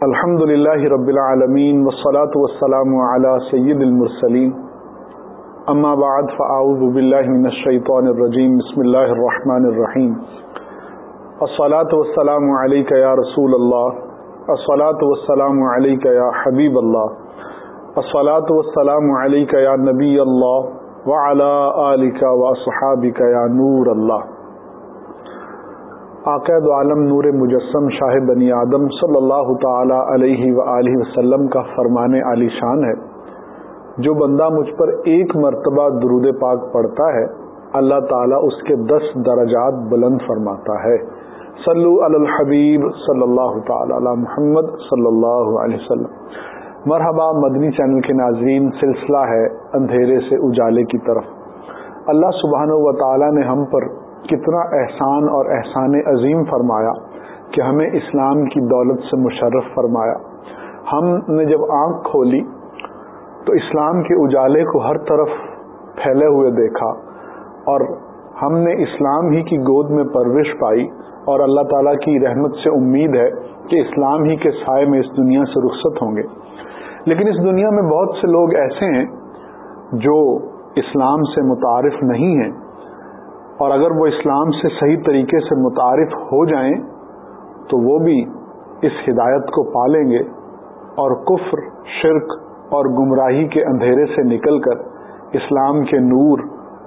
الحمد للہ رب العالمین والصلاة والسلام على سید المرسلین. اما بعد فاعوذ باللہ من الشیطان الرجیم، بسم اللہ الرحمن الرحیم. الصلاة والسلام علیکہ یا رسول اللہ. الصلاة والسلام علیکہ یا حبیب اللہ. الصلاة والسلام علیکہ یا نبی اللہ. وعلى آلکہ واصحابکہ یا نور اللہ. عقید عالم نور مجسم شاہ بنی آدم صلی اللہ تعالی علیہ و وسلم کا فرمان علی شان ہے۔ جو بندہ مجھ پر ایک مرتبہ درود پاک پڑھتا ہے، اللہ تعالیٰ اس کے دس درجات بلند فرماتا ہے۔ صلو علی الحبیب صلی اللہ تعالی علی محمد صلی اللہ علیہ وسلم۔ مرحبا، مدنی چینل کے ناظرین، سلسلہ ہے اندھیرے سے اجالے کی طرف۔ اللہ سبحانہ و تعالی نے ہم پر کتنا احسان اور احسان عظیم فرمایا کہ ہمیں اسلام کی دولت سے مشرف فرمایا۔ ہم نے جب آنکھ کھولی تو اسلام کے اجالے کو ہر طرف پھیلے ہوئے دیکھا اور ہم نے اسلام ہی کی گود میں پرورش پائی اور اللہ تعالیٰ کی رحمت سے امید ہے کہ اسلام ہی کے سائے میں اس دنیا سے رخصت ہوں گے۔ لیکن اس دنیا میں بہت سے لوگ ایسے ہیں جو اسلام سے متعارف نہیں ہیں۔ اور اگر وہ اسلام سے صحیح طریقے سے متعارف ہو جائیں تو وہ بھی اس ہدایت کو پالیں گے اور کفر، شرک اور گمراہی کے اندھیرے سے نکل کر اسلام کے نور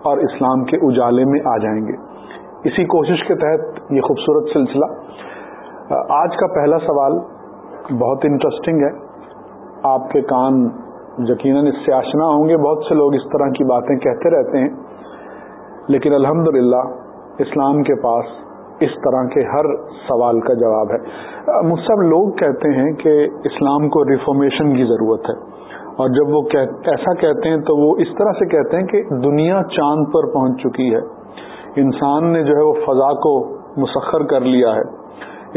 اور اسلام کے اجالے میں آ جائیں گے۔ اسی کوشش کے تحت یہ خوبصورت سلسلہ۔ آج کا پہلا سوال بہت انٹرسٹنگ ہے۔ آپ کے کان یقیناً اس سے آشنا ہوں گے۔ بہت سے لوگ اس طرح کی باتیں کہتے رہتے ہیں۔ لیکن الحمد اسلام کے پاس اس طرح کے ہر سوال کا جواب ہے۔ مجھ سب لوگ کہتے ہیں کہ اسلام کو ریفارمیشن کی ضرورت ہے۔ اور جب وہ ایسا کہتے ہیں تو وہ اس طرح سے کہتے ہیں کہ دنیا چاند پر پہنچ چکی ہے۔ انسان نے جو ہے وہ فضا کو مسخر کر لیا ہے۔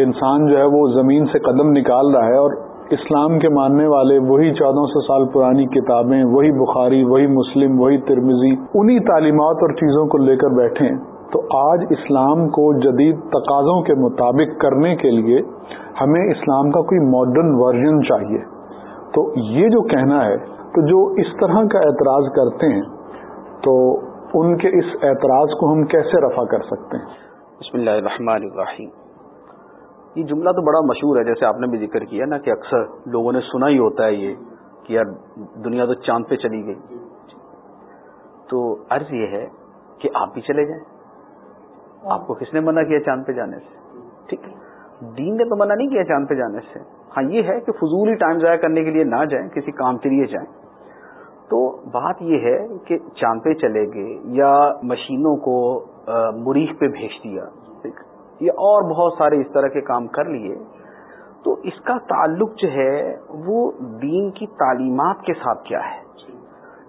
انسان جو ہے وہ زمین سے قدم نکال رہا ہے اور اسلام کے ماننے والے وہی چودہ سو سال پرانی کتابیں، وہی بخاری، وہی مسلم، وہی ترمزی انہی تعلیمات اور چیزوں کو لے کر بیٹھے تو آج اسلام کو جدید تقاضوں کے مطابق کرنے کے لیے ہمیں اسلام کا کوئی ماڈرن ورژن چاہیے۔ تو یہ جو کہنا ہے، تو جو اس طرح کا اعتراض کرتے ہیں، تو ان کے اس اعتراض کو ہم کیسے رفع کر سکتے ہیں؟ بسم اللہ الرحمن الرحیم۔ یہ جملہ تو بڑا مشہور ہے، جیسے آپ نے بھی ذکر کیا نا کہ اکثر لوگوں نے سنا ہی ہوتا ہے یہ کہ یار دنیا تو چاند پہ چلی گئی۔ تو عرض یہ ہے کہ آپ بھی چلے جائیں۔ آپ کو کس نے منع کیا چاند پہ جانے سے؟ ٹھیک۔ ہے دین نے تو منع نہیں کیا چاند پہ جانے سے۔ ہاں یہ ہے کہ فضول ہی ٹائم ضائع کرنے کے لیے نہ جائیں، کسی کام کے لیے جائیں۔ تو بات یہ ہے کہ چاند پہ چلے گئے یا مشینوں کو مریخ پہ بھیج دیا۔ ٹھیک۔ یا اور بہت سارے اس طرح کے کام کر لیے، تو اس کا تعلق جو ہے وہ دین کی تعلیمات کے ساتھ کیا ہے؟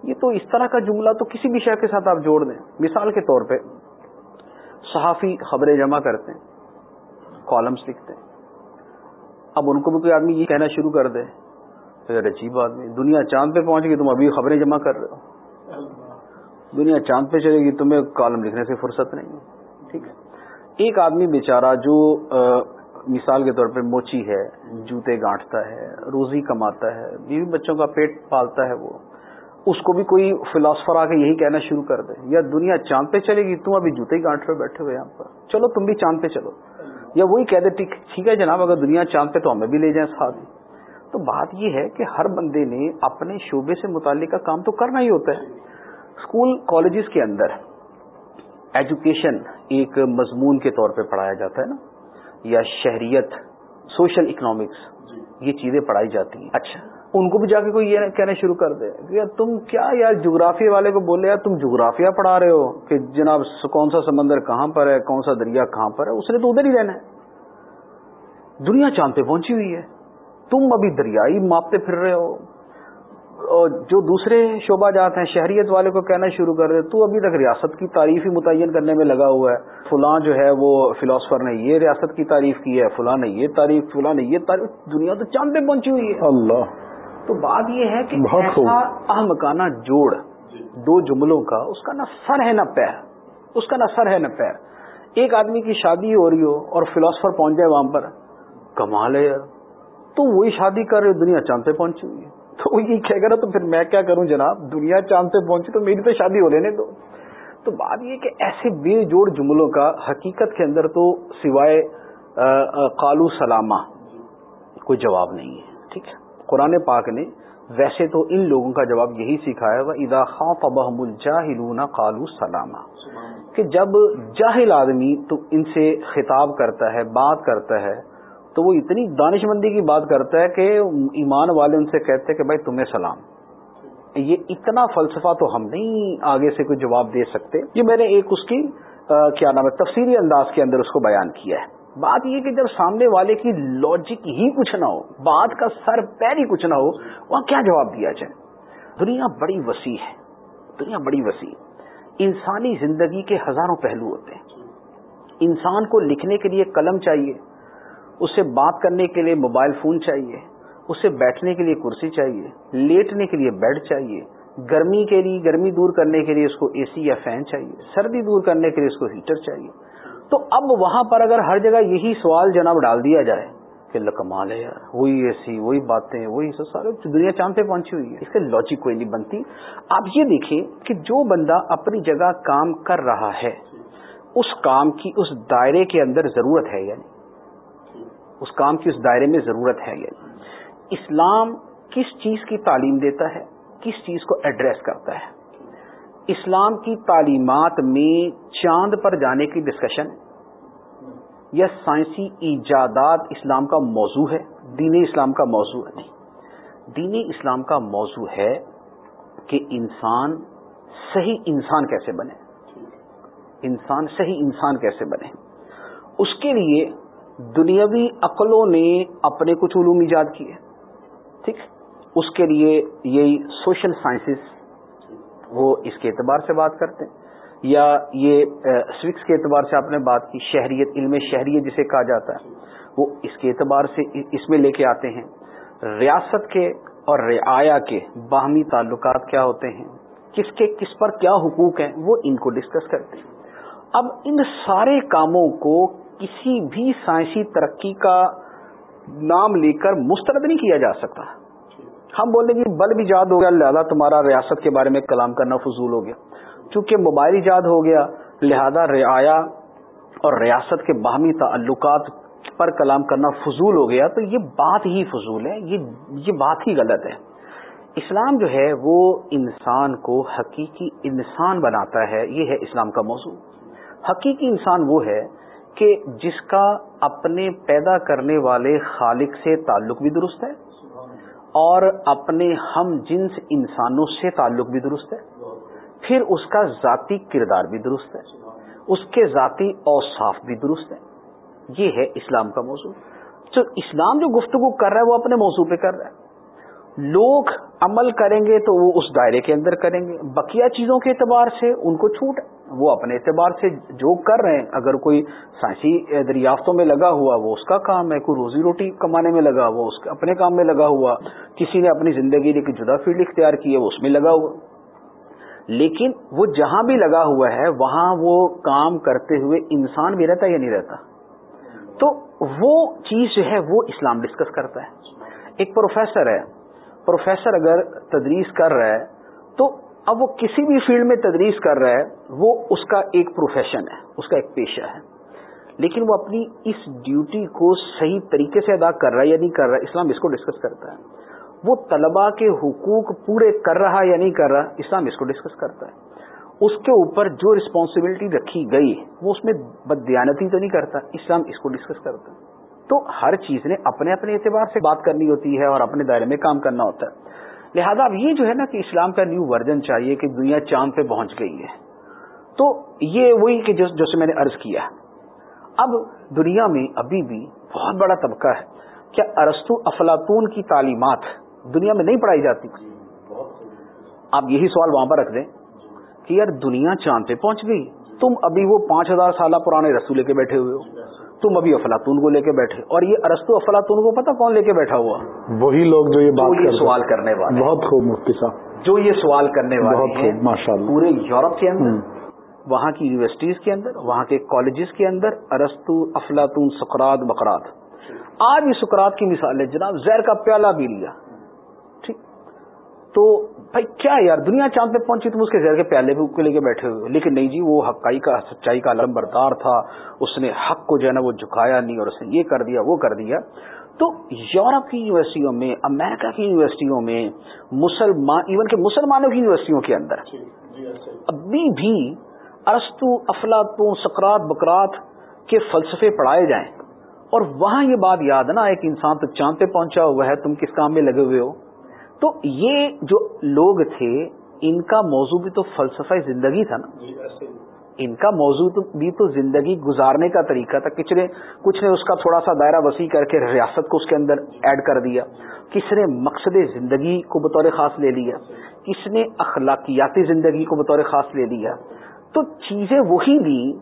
یہ تو اس طرح کا جملہ تو کسی بھی شہر کے ساتھ آپ جوڑ دیں۔ مثال کے طور پہ، صحافی خبریں جمع کرتے ہیں کالمس لکھتے ہیں۔ اب ان کو بھی کوئی آدمی یہ کہنا شروع کر دے عجیب آدمی، دنیا چاند پہ پہنچ گئی، تم ابھی خبریں جمع کر رہے ہو۔ دنیا چاند پہ چلے گی، تمہیں کالم لکھنے سے فرصت نہیں ہے۔ ٹھیک ہے۔ ایک آدمی بیچارہ جو مثال کے طور پہ موچی ہے، جوتے گانٹتا ہے، روزی کماتا ہے، بیوی بچوں کا پیٹ پالتا ہے وہ، اس کو بھی کوئی فلاسفر آ کے یہی کہنا شروع کر دے، یا دنیا چاند پہ چلے گی تم ابھی جوتے ہی گانٹ رہے، بیٹھے ہوئے یہاں پر۔ چلو تم بھی چاند پہ چلو۔ یا وہی کہہ دے، ٹھیک ہے جناب، اگر دنیا چاند پہ تو ہمیں بھی لے جائیں ساتھ تو بات یہ ہے کہ ہر بندے نے اپنے شعبے سے متعلق کا کام تو کرنا ہی ہوتا ہے۔ اسکول، کالجز کے اندر ایجوکیشن ایک مضمون کے طور پہ پڑھایا جاتا ہے نا یا شہریت سوشل اکنامکس یہ چیزیں پڑھائی جاتی ہیں۔ اچھا۔ ان کو بھی جا کے کوئی یہ کہنا شروع کر دے کہ تم کیا یار جغرافیہ والے کو بول رہے یار تم جغرافیہ پڑھا رہے ہو کہ جناب کون سا سمندر کہاں پر ہے کون سا دریا کہاں پر ہے اس نے تو ادھر ہی رہنا ہے۔ دنیا چاند پہ پہنچی ہوئی ہے۔ تم ابھی دریائی ماپتے پھر رہے ہو۔ جو دوسرے شعبہ جات ہیں شہریت والے کو کہنا شروع کر دے تو ابھی تک ریاست کی تعریف ہی متعین کرنے میں لگا ہوا ہے۔ فلاں جو ہے وہ فلاسفر نے یہ ریاست کی تعریف کی ہے فلاں نے یہ تعریف فلاں نے یہ تعریف دنیا تو چاند پہ پہنچی ہوئی ہے۔ اللہ۔ تو بات یہ ہے کہ ایسا اہمکانہ جوڑ دو جملوں کا اس کا نہ سر ہے نہ پیر۔ اس کا نہ سر ہے نہ پیر۔ ایک آدمی کی شادی ہو رہی ہو اور فلاسفر پہنچ جائے وہاں پر کمال ہے تو وہی شادی کر رہے دنیا چاند پہ پہنچی ہوئی ہے۔ تو وہ یہ کہہ گا تو پھر میں کیا کروں جناب؟ دنیا چاند پہ پہنچی تو میری تو شادی ہو لینے دو۔ تو بات یہ کہ ایسے بے جوڑ جملوں کا حقیقت کے اندر تو سوائے قالو سلامہ کوئی جواب نہیں ہے، ٹھیک ہے؟ قرآن پاک نے ویسے تو ان لوگوں کا جواب یہی سکھایا وہ ادا خاں فبہم الجاہلون قالو سلامہ کہ جب جاہل آدمی تو ان سے خطاب کرتا ہے، بات کرتا ہے تو وہ اتنی دانش مندی کی بات کرتا ہے کہ ایمان والے ان سے کہتے ہیں کہ بھائی تمہیں سلام۔ یہ اتنا فلسفہ تو ہم نہیں آگے سے کوئی جواب دے سکتے۔ یہ میں نے ایک اس کی کیا نام ہے تفصیلی انداز کے اندر اس کو بیان کیا ہے۔ بات یہ کہ جب سامنے والے کی لاجک ہی کچھ نہ ہو، بات کا سر پیر ہی کچھ نہ ہو، وہاں کیا جواب دیا جائے؟ دنیا بڑی وسیع ہے۔ دنیا بڑی وسیع۔ انسانی زندگی کے ہزاروں پہلو ہوتے ہیں۔ انسان کو لکھنے کے لیے قلم چاہیے۔ اسے بات کرنے کے لیے موبائل فون چاہیے، اسے بیٹھنے کے لیے کرسی چاہیے، لیٹنے کے لیے بیڈ چاہیے، گرمی کے لیے، گرمی دور کرنے کے لیے اس کو اے سی یا فین چاہیے، سردی دور کرنے کے لیے اس کو ہیٹر چاہیے۔ تو اب وہاں پر اگر ہر جگہ یہی سوال جناب ڈال دیا جائے کہ کمال ہے یار، وہی اے سی وہی باتیں، وہی سب، سارے دنیا چاند پہ پہنچی ہوئی ہے۔ اس سے لاجک کوئی نہیں بنتی۔ آپ یہ دیکھیں کہ جو بندہ اپنی جگہ کام کر رہا ہے، اس کام کی، اس دائرے کے اندر ضرورت ہے یعنی اس کام کی اس دائرے میں ضرورت ہے یہ۔ اسلام کس چیز کی تعلیم دیتا ہے؟ کس چیز کو ایڈریس کرتا ہے؟ اسلام کی تعلیمات میں چاند پر جانے کی ڈسکشن یا سائنسی ایجادات اسلام کا موضوع ہے؟ دین اسلام کا موضوع ہے نہیں۔ دین اسلام کا موضوع ہے کہ انسان صحیح انسان کیسے بنے؟ انسان صحیح انسان کیسے بنے؟ اس کے لیے دنیاوی عقلوں نے اپنے کچھ علوم ایجاد کیے ٹھیک؟ اس کے لیے یہی سوشل سائنسز وہ اس کے اعتبار سے بات کرتے ہیں، یا یہ سوکس کے اعتبار سے آپ نے بات کی، شہریت، علم شہریت جسے کہا جاتا ہے، وہ اس کے اعتبار سے اس میں لے کے آتے ہیں۔ ریاست کے اور رعایا کے باہمی تعلقات کیا ہوتے ہیں؟ کس کے، کس پر کیا حقوق ہیں؟ وہ ان کو ڈسکس کرتے ہیں۔ اب ان سارے کاموں کو کسی بھی سائنسی ترقی کا نام لے کر مسترد نہیں کیا جا سکتا۔ ہم بولیں گے بل بھی یاد ہو گیا لہٰذا تمہارا ریاست کے بارے میں کلام کرنا فضول ہو گیا۔ چونکہ موبائل ایجاد ہو گیا، لہذا رعایا اور ریاست کے باہمی تعلقات پر کلام کرنا فضول ہو گیا۔ تو یہ بات ہی فضول ہے یہ بات ہی غلط ہے۔ اسلام جو ہے، وہ انسان کو حقیقی انسان بناتا ہے، یہ ہے اسلام کا موضوع۔ حقیقی انسان وہ ہے کہ جس کا اپنے پیدا کرنے والے خالق سے تعلق بھی درست ہے اور اپنے ہم جنس انسانوں سے تعلق بھی درست ہے، پھر اس کا ذاتی کردار بھی درست ہے، اس کے ذاتی اوصاف بھی درست ہے یہ ہے اسلام کا موضوع۔ تو اسلام جو گفتگو کر رہا ہے وہ اپنے موضوع پہ کر رہا ہے۔ لوگ عمل کریں گے تو وہ اس دائرے کے اندر کریں گے۔ بقیہ چیزوں کے اعتبار سے ان کو چھوٹ ہے۔ وہ اپنے اعتبار سے جو کر رہے ہیں، اگر کوئی سائنسی دریافتوں میں لگا ہوا، وہ اس کا کام ہے، کوئی روزی روٹی کمانے میں لگا ہوا، اس اپنے کام میں لگا ہوا، کسی نے اپنی زندگی لے کے جدا فیلڈ اختیار کی ہے، وہ اس میں لگا ہوا۔ لیکن وہ جہاں بھی لگا ہوا ہے، وہاں وہ کام کرتے ہوئے انسان بھی رہتا یا نہیں رہتا؟ تو وہ چیز جو ہے، وہ اسلام ڈسکس کرتا ہے۔ ایک پروفیسر ہے، پروفیسر اگر تدریس کر رہا ہے، تو اب وہ کسی بھی فیلڈ میں تدریس کر رہا ہے، وہ اس کا ایک پروفیشن ہے، اس کا ایک پیشہ ہے۔ لیکن وہ اپنی اس ڈیوٹی کو صحیح طریقے سے ادا کر رہا ہے یا نہیں کر رہا، اسلام اس کو ڈسکس کرتا ہے۔ وہ طلباء کے حقوق پورے کر رہا یا نہیں کر رہا، اسلام اس کو ڈسکس کرتا ہے۔ اس کے اوپر جو رسپانسبلٹی رکھی گئی، وہ اس میں بدیانتی تو نہیں کرتا، اسلام اس کو ڈسکس کرتا ہے۔ تو ہر چیز نے اپنے اپنے اعتبار سے بات کرنی ہوتی ہے اور اپنے دائرے میں کام کرنا ہوتا ہے۔ لہذا اب یہ جو ہے نا کہ اسلام کا نیو ورژن چاہیے کہ دنیا چاند پہ پہنچ گئی ہے۔ تو یہ وہی کہ جیسے میں نے عرض کیا۔ اب دنیا میں ابھی بھی بہت بڑا طبقہ ہے۔ کیا ارستو افلاطون کی تعلیمات دنیا میں نہیں پڑھائی جاتی؟ آپ یہی سوال وہاں پر رکھ دیں کہ یار دنیا چاند پہ پہنچ گئی۔ تم ابھی وہ پانچ ہزار سالہ پرانے رسولے کے بیٹھے ہوئے ہو۔ تم ابھی افلاطون کو لے کے بیٹھے اور یہ ارستو افلاطون کو پتا کون لے کے بیٹھا ہوا؟ وہی لوگ جو یہ بات یہ سوال کرنے والے۔ بہت خوب مفتی صاحب۔ جو یہ سوال کرنے والے ہیں ماشاء اللہ۔ پورے یورپ کے اندر وہاں کی یونیورسٹیز کے اندر وہاں کے کالجز کے اندر ارستو افلاطون سقرات بقرات آج بھی سکرات کی مثال ہے جناب زہر کا پیالہ بھی لیا۔ ٹھیک۔ تو بھائی کیا یار؟ دنیا چاند پہ پہنچی تم اس کے زہر کے پیالے پہ لے کے بیٹھے ہوئے لیکن نہیں جی وہ حقائی کا سچائی کا علم بردار تھا۔ اس نے حق کو جو ہے نا وہ جھکایا نہیں اور اس نے یہ کر دیا وہ کر دیا۔ تو یورپ کی یونیورسٹیوں میں امریکہ کی یونیورسٹیوں میں مسلمان ایون کہ مسلمانوں کی یونیورسٹیوں کے اندر ابھی بھی ارستو افلاطوں سکرات بکرات کے فلسفے پڑھائے جائیں۔ اور وہاں یہ بات یاد نا ایک انسان تو چاند پہ پہنچا ہوا ہے تم کس کام میں لگے ہوئے ہو؟ تو یہ جو لوگ تھے ان کا موضوع بھی تو فلسفہ زندگی تھا نا۔ جی، ان کا موضوع بھی تو زندگی گزارنے کا طریقہ تھا۔ کچھ نے کچھ نے اس کا تھوڑا سا دائرہ وسیع کر کے ریاست کو اس کے اندر ایڈ کر دیا۔ کس نے مقصد زندگی کو بطور خاص لے لیا؟ کس نے اخلاقیاتی زندگی کو بطور خاص لے لیا؟ تو چیزیں وہی دی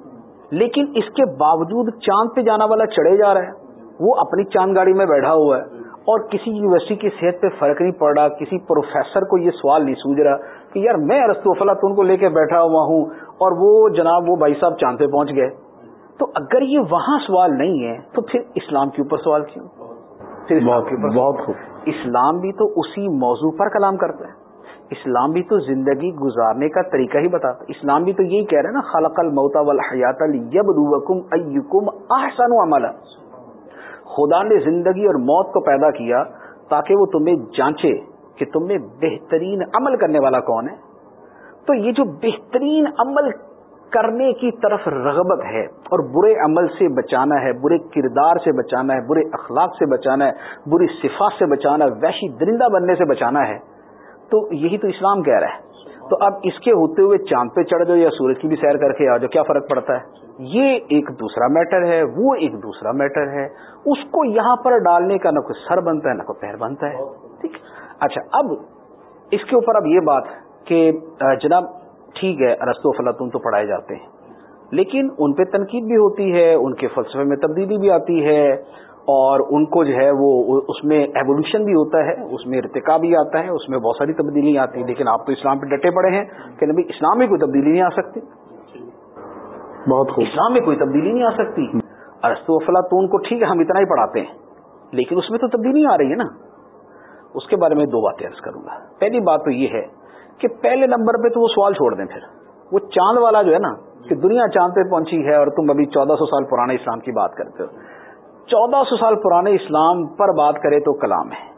لیکن اس کے باوجود چاند پہ جانا والا چڑھے جا رہا ہے۔ وہ اپنی چاند گاڑی میں بیٹھا ہوا ہے۔ اور کسی یونیورسٹی کی صحت پہ فرق نہیں پڑ رہا کسی پروفیسر کو یہ سوال نہیں سوچ رہا کہ یار میں ارستو فلاطون کو لے کے بیٹھا ہوا ہوں اور وہ جناب وہ بھائی صاحب چاند پہ پہنچ گئے۔ تو اگر یہ وہاں سوال نہیں ہے تو پھر اسلام کے اوپر سوال کیوں؟ پھر اسلام کے اوپر بہت اسلام بھی تو اسی موضوع پر کلام کرتا ہے۔ اسلام بھی تو زندگی گزارنے کا طریقہ ہی بتاتا ہے۔ اسلام بھی تو یہی کہہ رہے ہیں نا خلق الموتا والحیات لیبلوکم ایکم احسن عملا۔ خدا نے زندگی اور موت کو پیدا کیا تاکہ وہ تمہیں جانچے کہ تم میں بہترین عمل کرنے والا کون ہے۔ تو یہ جو بہترین عمل کرنے کی طرف رغبت ہے اور برے عمل سے بچانا ہے، برے کردار سے بچانا ہے، برے اخلاق سے بچانا ہے، بری صفات سے بچانا ہے ویشی درندہ بننے سے بچانا ہے، تو یہی تو اسلام کہہ رہا ہے۔ تو اب اس کے ہوتے ہوئے چاند پہ چڑھ جاؤ یا سورج کی بھی سیر کر کے آ جاؤ، کیا فرق پڑتا ہے؟ یہ ایک دوسرا میٹر ہے، وہ ایک دوسرا میٹر ہے۔ اس کو یہاں پر ڈالنے کا نہ کوئی سر بنتا ہے، نہ کوئی پیر بنتا ہے۔ ٹھیک اچھا اب اس کے اوپر اب یہ بات کہ جناب، ٹھیک ہے ارستو فلاطون تو پڑھائے جاتے ہیں، لیکن ان پہ تنقید بھی ہوتی ہے، ان کے فلسفے میں تبدیلی بھی آتی ہے، اور ان کو جو ہے وہ، اس میں ایولیوشن بھی ہوتا ہے، اس میں ارتقا بھی آتا ہے، اس میں بہت ساری تبدیلی آتی ہیں۔ لیکن آپ تو اسلام پہ ڈٹے پڑے ہیں کہ نبی، اسلام میں کوئی تبدیلی نہیں آ سکتی۔ بہت اسلام میں کوئی تبدیلی نہیں آ سکتی۔ ارستو افلاطون کو ٹھیک ہے، ہم اتنا ہی پڑھاتے ہیں، لیکن اس میں تو تبدیلی آ رہی ہے نا۔ اس کے بارے میں دو باتیں عرض کروں گا۔ پہلی بات تو یہ ہے کہ پہلے نمبر پہ تو وہ سوال چھوڑ دیں پھر۔ وہ چاند والا جو ہے نا، کہ دنیا چاند پہ پہنچی ہے اور تم ابھی چودہ سو سال پرانے اسلام کی بات کرتے ہو۔ چودہ سو سال پرانے اسلام پر بات کرے تو کلام ہے۔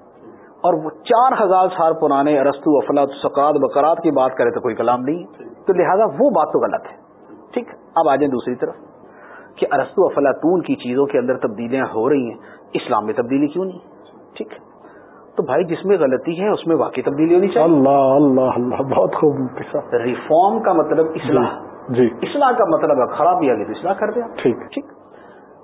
اور وہ چار ہزار سال پرانے ارستو افلاط سکات بکرات کی بات کرے تو کوئی کلام نہیں۔ تو لہذا وہ بات تو غلط ہے۔ ٹھیک اب آ جائیں دوسری طرف کہ ارستو افلاطون کی چیزوں کے اندر تبدیلیاں ہو رہی ہیں اسلام میں تبدیلی کیوں نہیں؟ ٹھیک۔ تو بھائی جس میں غلطی ہے اس میں واقعی تبدیلی ہونی چاہیے۔ اللہ اللہ اللہ بہت خوب ریفارم کا مطلب اصلاح۔ جی, جی۔ اصلاح کا مطلب ہے خرابی آگے تو اصلاح کر دیا۔ ٹھیک۔ ٹھیک۔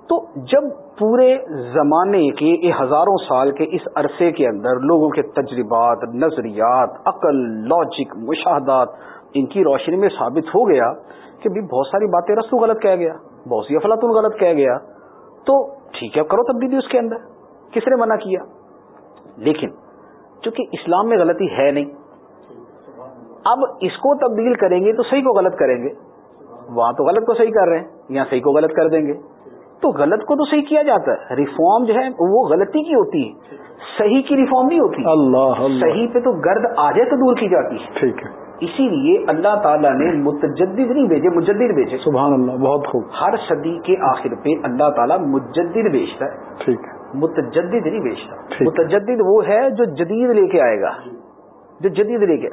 تو جب پورے زمانے کے ہزاروں سال کے اس عرصے کے اندر لوگوں کے تجربات نظریات عقل لاجک مشاہدات ان کی روشنی میں ثابت ہو گیا کہ بھی بہت ساری باتیں رسو غلط کہہ گیا بہت سی افلاطون غلط کہہ گیا۔ تو ٹھیک ہے کرو تبدیلی اس کے اندر۔ کس نے منع کیا؟ لیکن چونکہ اسلام میں غلطی ہے نہیں اب اس کو تبدیل کریں گے تو صحیح کو غلط کریں گے۔ وہاں تو غلط کو صحیح کر رہے ہیں یہاں صحیح کو غلط کر دیں گے۔ تو غلط کو تو صحیح کیا جاتا ہے۔ ریفارم جو ہے وہ غلطی کی ہوتی ہے۔ صحیح کی ریفارم نہیں ہوتی۔ اللہ۔ صحیح پہ تو گرد آجے تو دور کی جاتی ہے۔ ٹھیک ہے۔ اسی لیے اللہ تعالیٰ نے متجدد نہیں بھیجے مجدد بھیجے۔ سبحان اللہ بہت خوب۔ ہر صدی کے آخر پہ اللہ تعالیٰ مجدد بیچتا ہے۔ ٹھیک متجدد نہیں بیچتا متجدد وہ ہے جو جدید لے کے آئے گا۔ جو جدید لے کے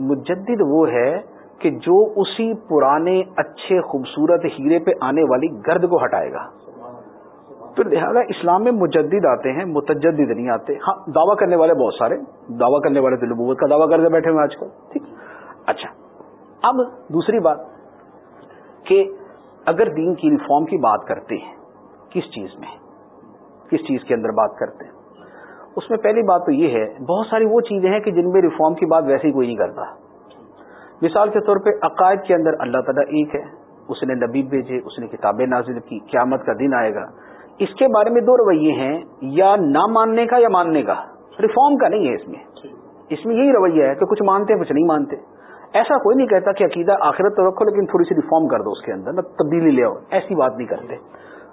مجدد وہ ہے کہ جو اسی پرانے اچھے خوبصورت ہیرے پہ آنے والی گرد کو ہٹائے گا۔ تو لہٰذا اسلام میں مجدد آتے ہیں متجدد نہیں آتے۔ ہاں دعویٰ کرنے والے بہت سارے دعویٰ کرنے والے تو نبوت کا دعویٰ کرتے بیٹھے ہوئے آج کل۔ ٹھیک۔ اچھا اب دوسری بات کہ اگر دین کی ریفارم کی بات کرتے ہیں کس چیز میں؟ کس چیز کے اندر بات کرتے ہیں؟ اس میں پہلی بات تو یہ ہے بہت ساری وہ چیزیں ہیں کہ جن میں ریفارم کی بات ویسے ہی کوئی نہیں کرتا۔ مثال کے طور پہ عقائد کے اندر اللہ تعالیٰ ایک ہے اس نے نبی بھیجے اس نے کتابیں نازل کی قیامت کا دن آئے گا۔ اس کے بارے میں دو رویے ہیں یا نہ ماننے کا یا ماننے کا۔ ریفارم کا نہیں ہے اس میں۔ اس میں یہی رویہ ہے کہ کچھ مانتے ہیں کچھ نہیں مانتے۔ ایسا کوئی نہیں کہتا کہ عقیدہ آخرت تو رکھو، لیکن تھوڑی سی ریفارم کر دو اس کے اندر تبدیلی لے آؤ، ایسی بات نہیں کرتے۔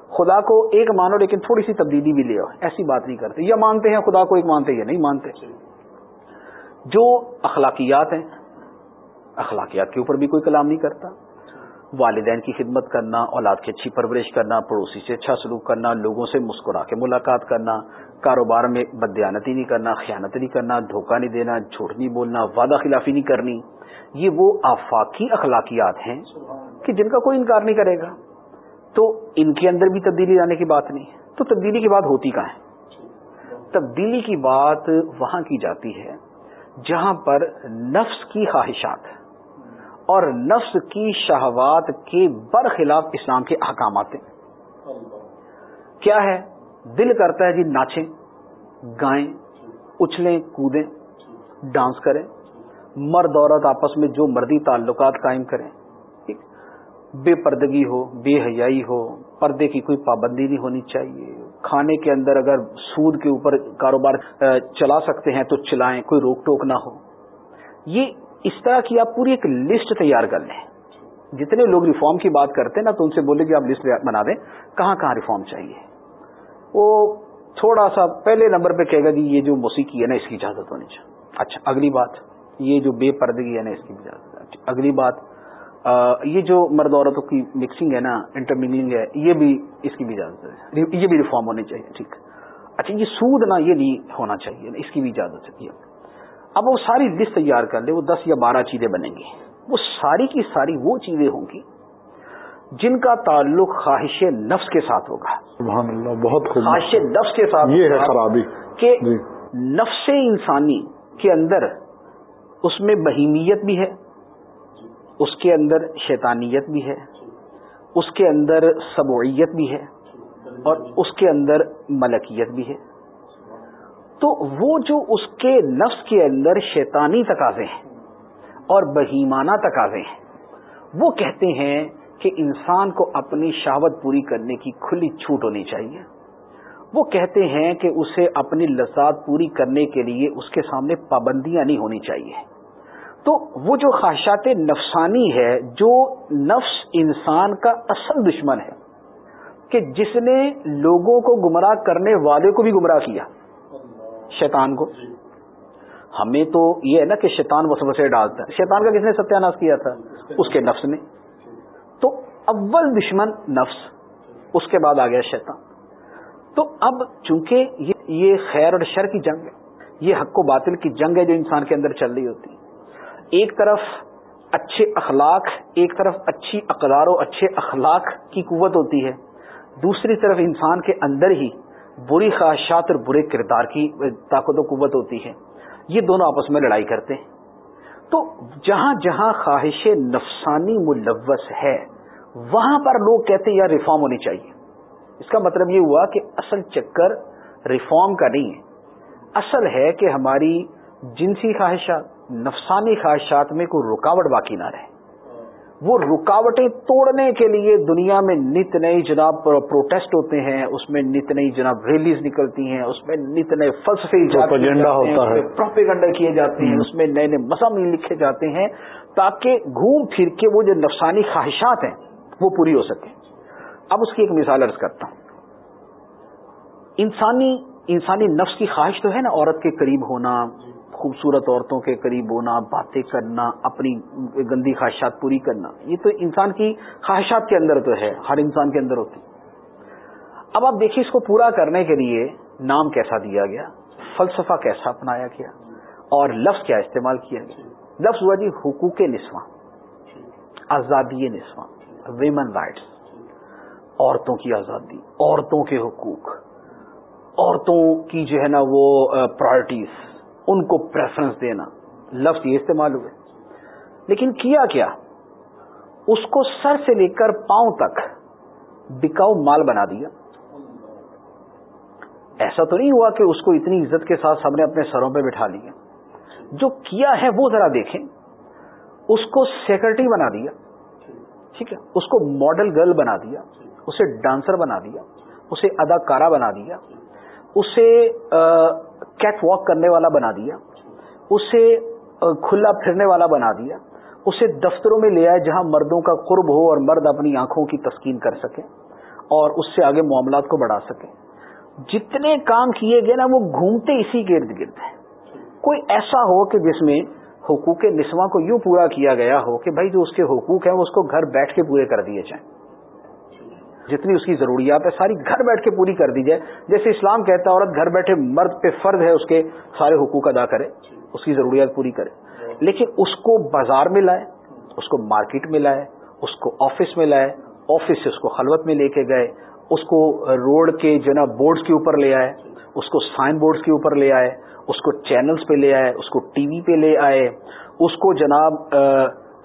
خدا کو ایک مانو، لیکن تھوڑی سی تبدیلی بھی لے آؤ، ایسی بات نہیں کرتے۔ یا مانتے ہیں، خدا کو ایک مانتے یا نہیں مانتے۔ جو اخلاقیات ہیں، اخلاقیات کے اوپر بھی کوئی کلام نہیں کرتا۔ والدین کی خدمت کرنا، اولاد کی اچھی پرورش کرنا، پڑوسی سے اچھا سلوک کرنا، لوگوں سے مسکرا کے ملاقات کرنا، کاروبار میں بدیانتی نہیں کرنا، خیانت نہیں کرنا، دھوکہ نہیں دینا، جھوٹ نہیں بولنا، وعدہ خلافی نہیں کرنی۔ یہ وہ آفاقی اخلاقیات ہیں کہ جن کا کوئی انکار نہیں کرے گا۔ تو ان کے اندر بھی تبدیلی لانے کی بات نہیں۔ تو تبدیلی کی بات ہوتی کہاں ہے؟ تبدیلی کی بات وہاں کی جاتی ہے جہاں پر نفس کی خواہشات اور نفس کی شہوات کے برخلاف اسلام کے احکامات ہیں۔ کیا ہے؟ دل کرتا ہے جی ناچیں، گائیں، اچھلیں، کودیں، ڈانس کریں۔ مرد عورت آپس میں جو مردی تعلقات قائم کریں بے پردگی ہو، بے حیائی ہو، پردے کی کوئی پابندی نہیں ہونی چاہیے۔ کھانے کے اندر اگر سود کے اوپر کاروبار چلا سکتے ہیں تو چلائیں، کوئی روک ٹوک نہ ہو۔ یہ اس طرح کی آپ پوری ایک لسٹ تیار کر لیں۔ جتنے لوگ ریفارم کی بات کرتے ہیں نا تو ان سے بولے کہ آپ لسٹ بنا دیں، کہاں کہاں ریفارم چاہیے۔ وہ تھوڑا سا پہلے نمبر پہ کہے گا جی یہ جو موسیقی ہے نا، اس کی اجازت ہونی چاہیے۔ اچھا اگلی بات۔ یہ جو بے پردگی ہے نا اس کی اجازت اگلی بات یہ جو مرد عورتوں کی مکسنگ ہے نا انٹرمنگلنگ ہے یہ بھی اس کی بھی اجازت ہے یہ بھی ریفارم ہونی چاہیے ٹھیک۔ اچھا یہ سود نا یہ نہیں ہونا چاہیے اس کی بھی اجازت ہے۔ اب وہ ساری لسٹ تیار کر لے وہ دس یا بارہ چیزیں بنیں گی۔ وہ ساری کی ساری وہ چیزیں ہوں گی جن کا تعلق خواہش نفس کے ساتھ ہوگا۔ سبحان اللہ بہت خواہش نفس کے ساتھ یہ ہے خرابی۔ کہ جی۔ نفس انسانی کے اندر اس میں بہیمیت بھی ہے، اس کے اندر شیطانیت بھی ہے، اس کے اندر سبوعیت بھی ہے اور اس کے اندر ملکیت بھی ہے۔ تو وہ جو اس کے نفس کے اندر شیطانی تقاضے ہیں اور بہیمانہ تقاضے ہیں، وہ کہتے ہیں کہ انسان کو اپنی شہوت پوری کرنے کی کھلی چھوٹ ہونی چاہیے۔ وہ کہتے ہیں کہ اسے اپنی لذات پوری کرنے کے لیے اس کے سامنے پابندیاں نہیں ہونی چاہیے۔ تو وہ جو خواہشات نفسانی ہے جو نفس انسان کا اصل دشمن ہے کہ جس نے لوگوں کو گمراہ کرنے والے کو بھی گمراہ کیا شیطان کو۔ ہمیں تو یہ ہے نا کہ شیطان وسوسے ڈالتا ہے۔ شیطان کا کس نے ستیہ ناش کیا تھا؟ اس کے نفس نے۔ تو اول دشمن نفس اس کے بعد آ گیا شیطان۔ تو اب چونکہ یہ خیر اور شر کی جنگ ہے یہ حق و باطل کی جنگ ہے جو انسان کے اندر چل رہی ہوتی۔ ہے ایک طرف اچھے اخلاق، ایک طرف اچھی اقدار و اچھے اخلاق کی قوت ہوتی ہے۔ دوسری طرف انسان کے اندر ہی بری خواہشات اور برے کردار کی طاقت و قوت ہوتی ہے۔ یہ دونوں آپس میں لڑائی کرتے ہیں۔ تو جہاں جہاں خواہش نفسانی ملوث ہے، وہاں پر لوگ کہتے ہیں، یار ریفارم ہونی چاہیے۔ اس کا مطلب یہ ہوا کہ اصل چکر ریفارم کا نہیں ہے۔ اصل ہے کہ ہماری جنسی خواہشات نفسانی خواہشات میں کوئی رکاوٹ باقی نہ رہے۔ وہ رکاوٹیں توڑنے کے لیے دنیا میں نت نئی جناب پروٹیسٹ ہوتے ہیں اس میں نت نئی جناب ریلیز نکلتی ہیں اس میں نت نئے فلسفے پروپیگنڈا کیے جاتے ہیں اس میں نئے نئے مضامین لکھے جاتے ہیں تاکہ گھوم پھر کے وہ جو نفسانی خواہشات ہیں وہ پوری ہو سکیں۔ اب اس کی ایک مثال ارض کرتا ہوں۔ انسانی انسانی نفس کی خواہش تو ہے نا عورت کے قریب ہونا خوبصورت عورتوں کے قریب ہونا، باتیں کرنا، اپنی گندی خواہشات پوری کرنا، یہ تو انسان کی خواہشات کے اندر تو ہے، ہر انسان کے اندر ہوتی۔ اب آپ دیکھیے اس کو پورا کرنے کے لیے نام کیسا دیا گیا، فلسفہ کیسا اپنایا گیا اور لفظ کیا استعمال کیا گیا۔ لفظ ہوا جی حقوق نسواں، آزادی نسواں ویمن رائٹس عورتوں کی آزادی، عورتوں کے حقوق، عورتوں کی جو ہے نا وہ پرائرٹیز ان کو پریفرنس دینا۔ لفظ یہ استعمال ہوئے۔ لیکن کیا کیا؟ اس کو سر سے لے کر پاؤں تک بکاؤ مال بنا دیا۔ ایسا تو نہیں ہوا کہ اس کو اتنی عزت کے ساتھ سب نے اپنے سروں پہ بٹھا لیا۔ جو کیا ہے وہ ذرا دیکھیں۔ اس کو سیکرٹری بنا دیا۔ ٹھیک ہے؟ اس کو ماڈل گرل بنا دیا۔ اسے ڈانسر بنا دیا۔ اسے اداکارہ بنا دیا۔ اسے کیٹ واک کرنے والا بنا دیا، اسے کھلا پھرنے والا بنا دیا، اسے دفتروں میں لے آئے جہاں مردوں کا قرب ہو اور مرد اپنی آنکھوں کی تسکین کر سکے اور اس سے آگے معاملات کو بڑھا سکیں۔ جتنے کام کیے گئے نا، وہ گھومتے اسی کے ارد گرد ہیں۔ کوئی ایسا ہو کہ جس میں حقوق نسواں کو یوں پورا کیا گیا ہو کہ بھائی جو اس کے حقوق ہیں، وہ اس کو گھر بیٹھ کے پورے کر دیے جائیں۔ جتنی اس کی ضروریات ہے ساری گھر بیٹھ کے پوری کر دی جائے۔ جیسے اسلام کہتا ہے، عورت گھر بیٹھے مرد پہ فرض ہے، اس کے سارے حقوق ادا کرے، اس کی ضروریات پوری کرے۔ لیکن اس کو بازار میں لائے، اس کو مارکیٹ میں لائے، اس کو آفس میں لائے، آفس سے اس کو خلوت میں لے کے گئے، اس کو روڈ کے جو نا، بورڈز کے اوپر لے آئے، اس کو سائن بورڈز کے اوپر لے آئے، اس کو چینلز پہ لے آئے، اس کو ٹی وی پہ لے آئے، اس کو جناب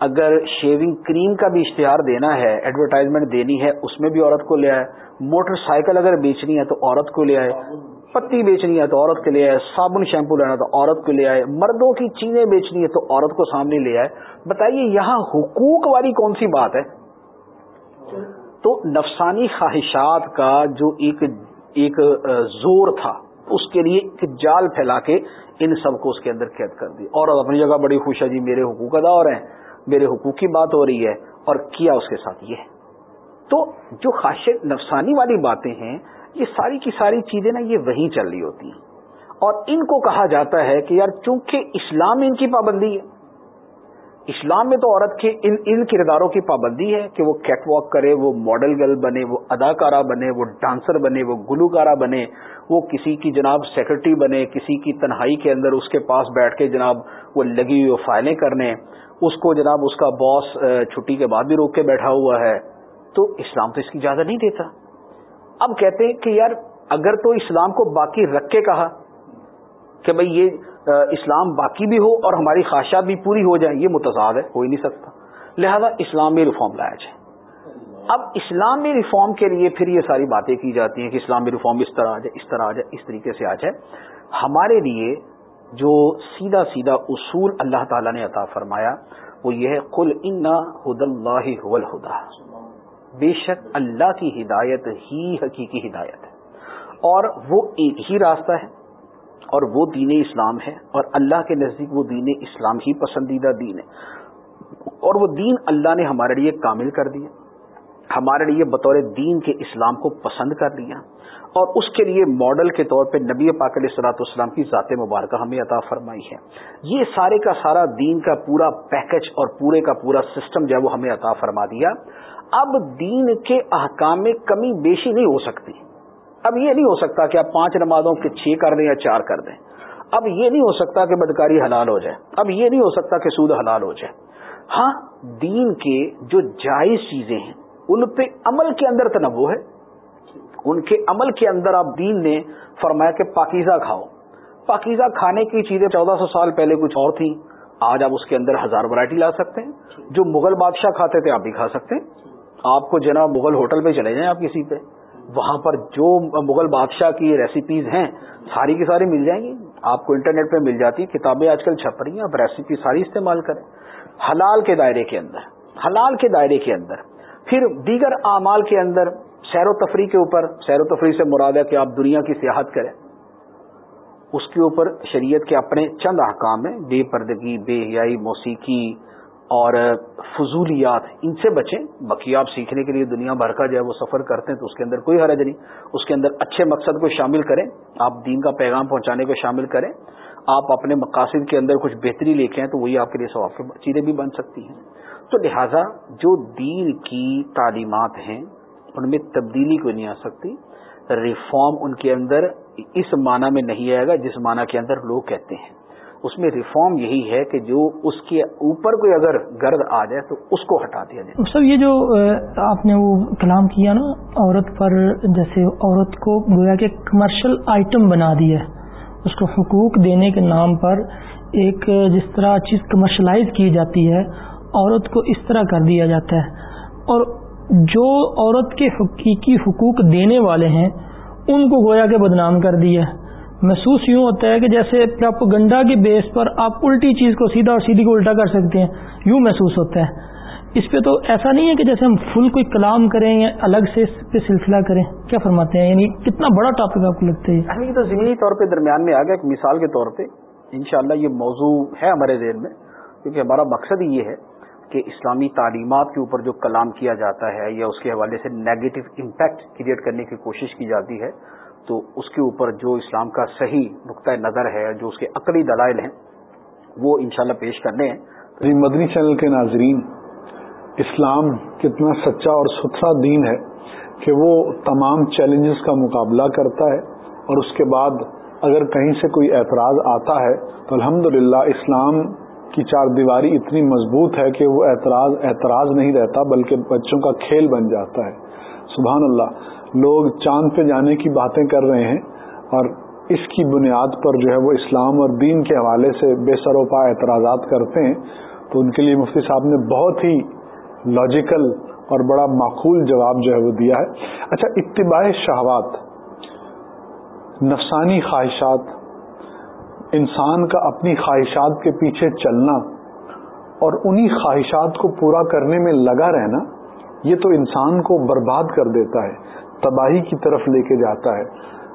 اگر شیونگ کریم کا بھی اشتہار دینا ہے ایڈورٹائزمنٹ دینی ہے، اس میں بھی عورت کو لے آئے۔ موٹر سائیکل اگر بیچنی ہے تو عورت کو لے آئے۔ پتی بیچنی ہے تو عورت کے لے آئے۔ صابن شیمپو لینا تو عورت کو لے آئے۔ مردوں کی چیزیں بیچنی ہے تو عورت کو سامنے لے آئے۔ بتائیے، یہاں حقوق والی کون سی بات ہے؟ تو نفسانی خواہشات کا جو ایک ایک زور تھا، اس کے لیے ایک جال پھیلا کے ان سب کو اس کے اندر قید کر دی۔ اور اپنی جگہ بڑی خوش ہے جی میرے حقوق ادا ہو رہے ہیں۔ میرے حقوق کی بات ہو رہی ہے اور کیا اس کے ساتھ یہ تو جو خواہش نفسانی والی باتیں ہیں، یہ ساری کی ساری چیزیں نا یہ وہیں چل رہی ہوتی ہیں۔ اور ان کو کہا جاتا ہے کہ یار چونکہ اسلام ان کی پابندی ہے، اسلام میں تو عورت کے ان ان کرداروں کی پابندی ہے کہ وہ کیٹ واک کرے، وہ ماڈل گرل بنے، وہ اداکارہ بنے، وہ ڈانسر بنے، وہ گلوکارہ بنے، وہ کسی کی جناب سیکرٹری بنے، کسی کی تنہائی کے اندر اس کے پاس بیٹھ کے جناب وہ لگی ہوئی فائلیں کرنے۔ اس کو جناب اس کا باس چھٹی کے بعد بھی روک کے بیٹھا ہوا ہے۔ تو اسلام تو اس کی اجازت نہیں دیتا۔ اب کہتے ہیں کہ یار، اگر تو اسلام کو باقی رکھ کے کہا کہ بھئی یہ اسلام باقی بھی ہو اور ہماری خواہشات بھی پوری ہو جائیں، یہ متضاد ہے، ہو ہی نہیں سکتا۔ لہذا اسلامی ریفارم لایا جائے۔ اب اسلامی ریفارم کے لیے پھر یہ ساری باتیں کی جاتی ہیں کہ اسلامی ریفارم اس طرح آ جائے، اس طرح آ جائے، اس طریقے سے آ جائے۔ ہمارے لیے جو سیدھا سیدھا اصول اللہ تعالیٰ نے عطا فرمایا، وہ یہ ہے کل ان ہد اللہ خدا بے شک اللہ کی ہدایت ہی حقیقی ہدایت ہے۔ اور وہ ایک ہی راستہ ہے، اور وہ دین اسلام ہے، اور اللہ کے نزدیک وہ دین اسلام ہی پسندیدہ دین ہے۔ اور وہ دین اللہ نے ہمارے لیے کامل کر دیا۔ ہمارے لیے بطور دین کے اسلام کو پسند کر دیا اور اس کے لیے ماڈل کے طور پہ نبی پاک علیہ صلاحت اسلام کی ذات مبارکہ ہمیں عطا فرمائی ہے۔ یہ سارے کا سارا دین کا پورا پیکج اور پورے کا پورا سسٹم جو ہے وہ ہمیں عطا فرما دیا۔ اب دین کے احکام میں کمی بیشی نہیں ہو سکتی۔ اب یہ نہیں ہو سکتا کہ آپ پانچ نمازوں کے چھ کر دیں یا چار کر دیں۔ اب یہ نہیں ہو سکتا کہ بدکاری حلال ہو جائے۔ اب یہ نہیں ہو سکتا کہ سود حلال ہو جائے۔ ہاں دین کے جو جائز چیزیں ہیں ان پہ عمل کے اندر تنوع ہے۔ ان کے عمل کے اندر آپ دین نے فرمایا کہ پاکیزہ کھاؤ۔ پاکیزہ کھانے کی چیزیں چودہ سو سال پہلے کچھ اور تھیں۔ آج آپ اس کے اندر ہزار ورائٹی لا سکتے ہیں۔ جو مغل بادشاہ کھاتے تھے، آپ بھی کھا سکتے ہیں۔ آپ کو جناب مغل ہوٹل پہ چلے جائیں آپ کسی پہ۔ وہاں پر جو مغل بادشاہ کی ریسیپیز ہیں، ساری کی ساری مل جائیں گی۔ آپ کو انٹرنیٹ پہ مل جاتی کتابیں آج کل چھپ رہی ہیں، آپ ریسیپی ساری استعمال کریں۔ حلال کے دائرے کے اندر۔ حلال کے دائرے کے اندر۔ پھر دیگر اعمال کے اندر سیر و تفریح کے اوپر، سیر و تفریح سے مراد ہے کہ آپ دنیا کی سیاحت کریں۔ اس کے اوپر شریعت کے اپنے چند احکام ہیں، بے پردگی، بے حیائی، موسیقی اور فضولیات، ان سے بچیں۔ باقی آپ سیکھنے کے لیے دنیا بھر کا جو ہے وہ سفر کرتے ہیں تو اس کے اندر کوئی حرج نہیں۔ اس کے اندر اچھے مقصد کو شامل کریں، آپ دین کا پیغام پہنچانے کو شامل کریں۔ آپ اپنے مقاصد کے اندر کچھ بہتری لے کے ہیں تو وہی آپ کے لیے ثواب کی چیزیں بھی بن سکتی ہیں۔ تو لہذا جو دین کی تعلیمات ہیں، ان میں تبدیلی کوئی نہیں آ سکتی۔ ریفارم ان کے اندر اس معنی میں نہیں آئے گا جس معنی کے اندر لوگ کہتے ہیں۔ اس میں ریفارم یہی ہے کہ جو اس کے اوپر کوئی اگر گرد آ جائے تو اس کو ہٹا دیا جائے۔ سر، یہ جو آپ نے وہ کلام کیا نا، عورت پر جیسے عورت کو گویا کہ کمرشل آئٹم بنا دیا اس کو حقوق دینے کے نام پر ایک جس طرح چیز کمرشلائز کی جاتی ہے عورت کو اس طرح کر دیا جاتا ہے۔ اور جو عورت کے حقیقی حقوق دینے والے ہیں، ان کو گویا کے بدنام کر دیا۔ محسوس یوں ہوتا ہے کہ جیسے گنڈا کے بیس پر آپ الٹی چیز کو سیدھا اور سیدھی کو الٹا کر سکتے ہیں، یوں محسوس ہوتا ہے۔ اس پہ تو ایسا نہیں ہے کہ جیسے ہم فل کوئی کلام کریں یا الگ سے اس پہ سلسلہ کریں۔ کیا فرماتے ہیں؟ یعنی کتنا بڑا ٹاپک آپ کو لگتا ہے یعنی یہ؟ تو ضمنی طور پہ درمیان میں آ گیا، ایک مثال کے طور پہ۔ انشاءاللہ یہ موضوع ہے ہمارے ذہن میں، کیونکہ ہمارا مقصد یہ ہے کہ اسلامی تعلیمات کے اوپر جو کلام کیا جاتا ہے یا اس کے حوالے سے نیگیٹو امپیکٹ کریٹ کرنے کی کوشش کی جاتی ہے، تو اس کے اوپر جو اسلام کا صحیح نقطۂ نظر ہے، جو اس کے عقلی دلائل ہیں، وہ انشاءاللہ پیش کرنے ہیں جی، مدنی چینل کے ناظرین، اسلام کتنا سچا اور ستھرا دین ہے کہ وہ تمام چیلنجز کا مقابلہ کرتا ہے اور اس کے بعد اگر کہیں سے کوئی اعتراض آتا ہے، تو الحمد اسلام کی چار دیواری اتنی مضبوط ہے کہ وہ اعتراض اعتراض نہیں رہتا، بلکہ بچوں کا کھیل بن جاتا ہے۔ سبحان اللہ، لوگ چاند پہ جانے کی باتیں کر رہے ہیں اور اس کی بنیاد پر جو ہے وہ اسلام اور دین کے حوالے سے بے سروپا اعتراضات کرتے ہیں۔ تو ان کے لیے مفتی صاحب نے بہت ہی لاجیکل اور بڑا معقول جواب جو ہے وہ دیا ہے۔ اچھا اتباع شہوات، نفسانی خواہشات انسان کا اپنی خواہشات کے پیچھے چلنا اور انہی خواہشات کو پورا کرنے میں لگا رہنا، یہ تو انسان کو برباد کر دیتا ہے، تباہی کی طرف لے کے جاتا ہے۔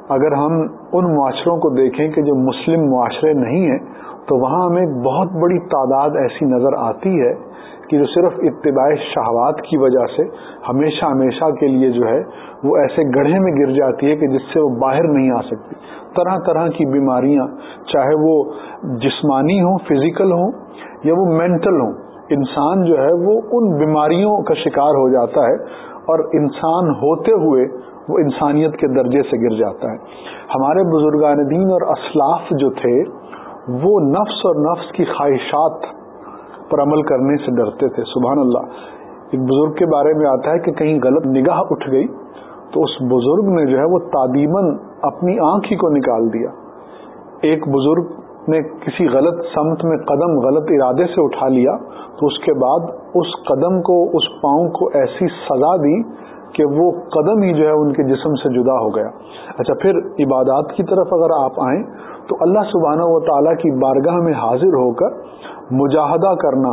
اگر ہم ان معاشروں کو دیکھیں کہ جو مسلم معاشرے نہیں ہیں تو وہاں ہمیں بہت بڑی تعداد ایسی نظر آتی ہے کہ جو صرف اتباع شہوات کی وجہ سے ہمیشہ ہمیشہ کے لیے جو ہے وہ ایسے گڑھے میں گر جاتی ہے کہ جس سے وہ باہر نہیں آ سکتی۔ طرح طرح کی بیماریاں، چاہے وہ جسمانی ہوں فزیکل ہوں، یا وہ مینٹل ہوں، انسان جو ہے وہ ان بیماریوں کا شکار ہو جاتا ہے اور انسان ہوتے ہوئے وہ انسانیت کے درجے سے گر جاتا ہے۔ ہمارے بزرگان دین اور اسلاف جو تھے وہ نفس اور نفس کی خواہشات پر عمل کرنے سے ڈرتے تھے۔ سبحان اللہ۔ ایک بزرگ کے بارے میں آتا ہے کہ کہیں غلط نگاہ اٹھ گئی تو اس بزرگ نے جو ہے وہ تعدیمن اپنی آنکھ ہی کو نکال دیا۔ ایک بزرگ نے کسی غلط سمت میں قدم غلط ارادے سے اٹھا لیا تو اس کے بعد اس قدم کو، اس پاؤں کو ایسی سزا دی کہ وہ قدم ہی جو ہے ان کے جسم سے جدا ہو گیا۔ اچھا پھر عبادات کی طرف اگر آپ آئیں تو اللہ سبحانہ و تعالیٰ کی بارگاہ میں حاضر ہو کر مجاہدہ کرنا،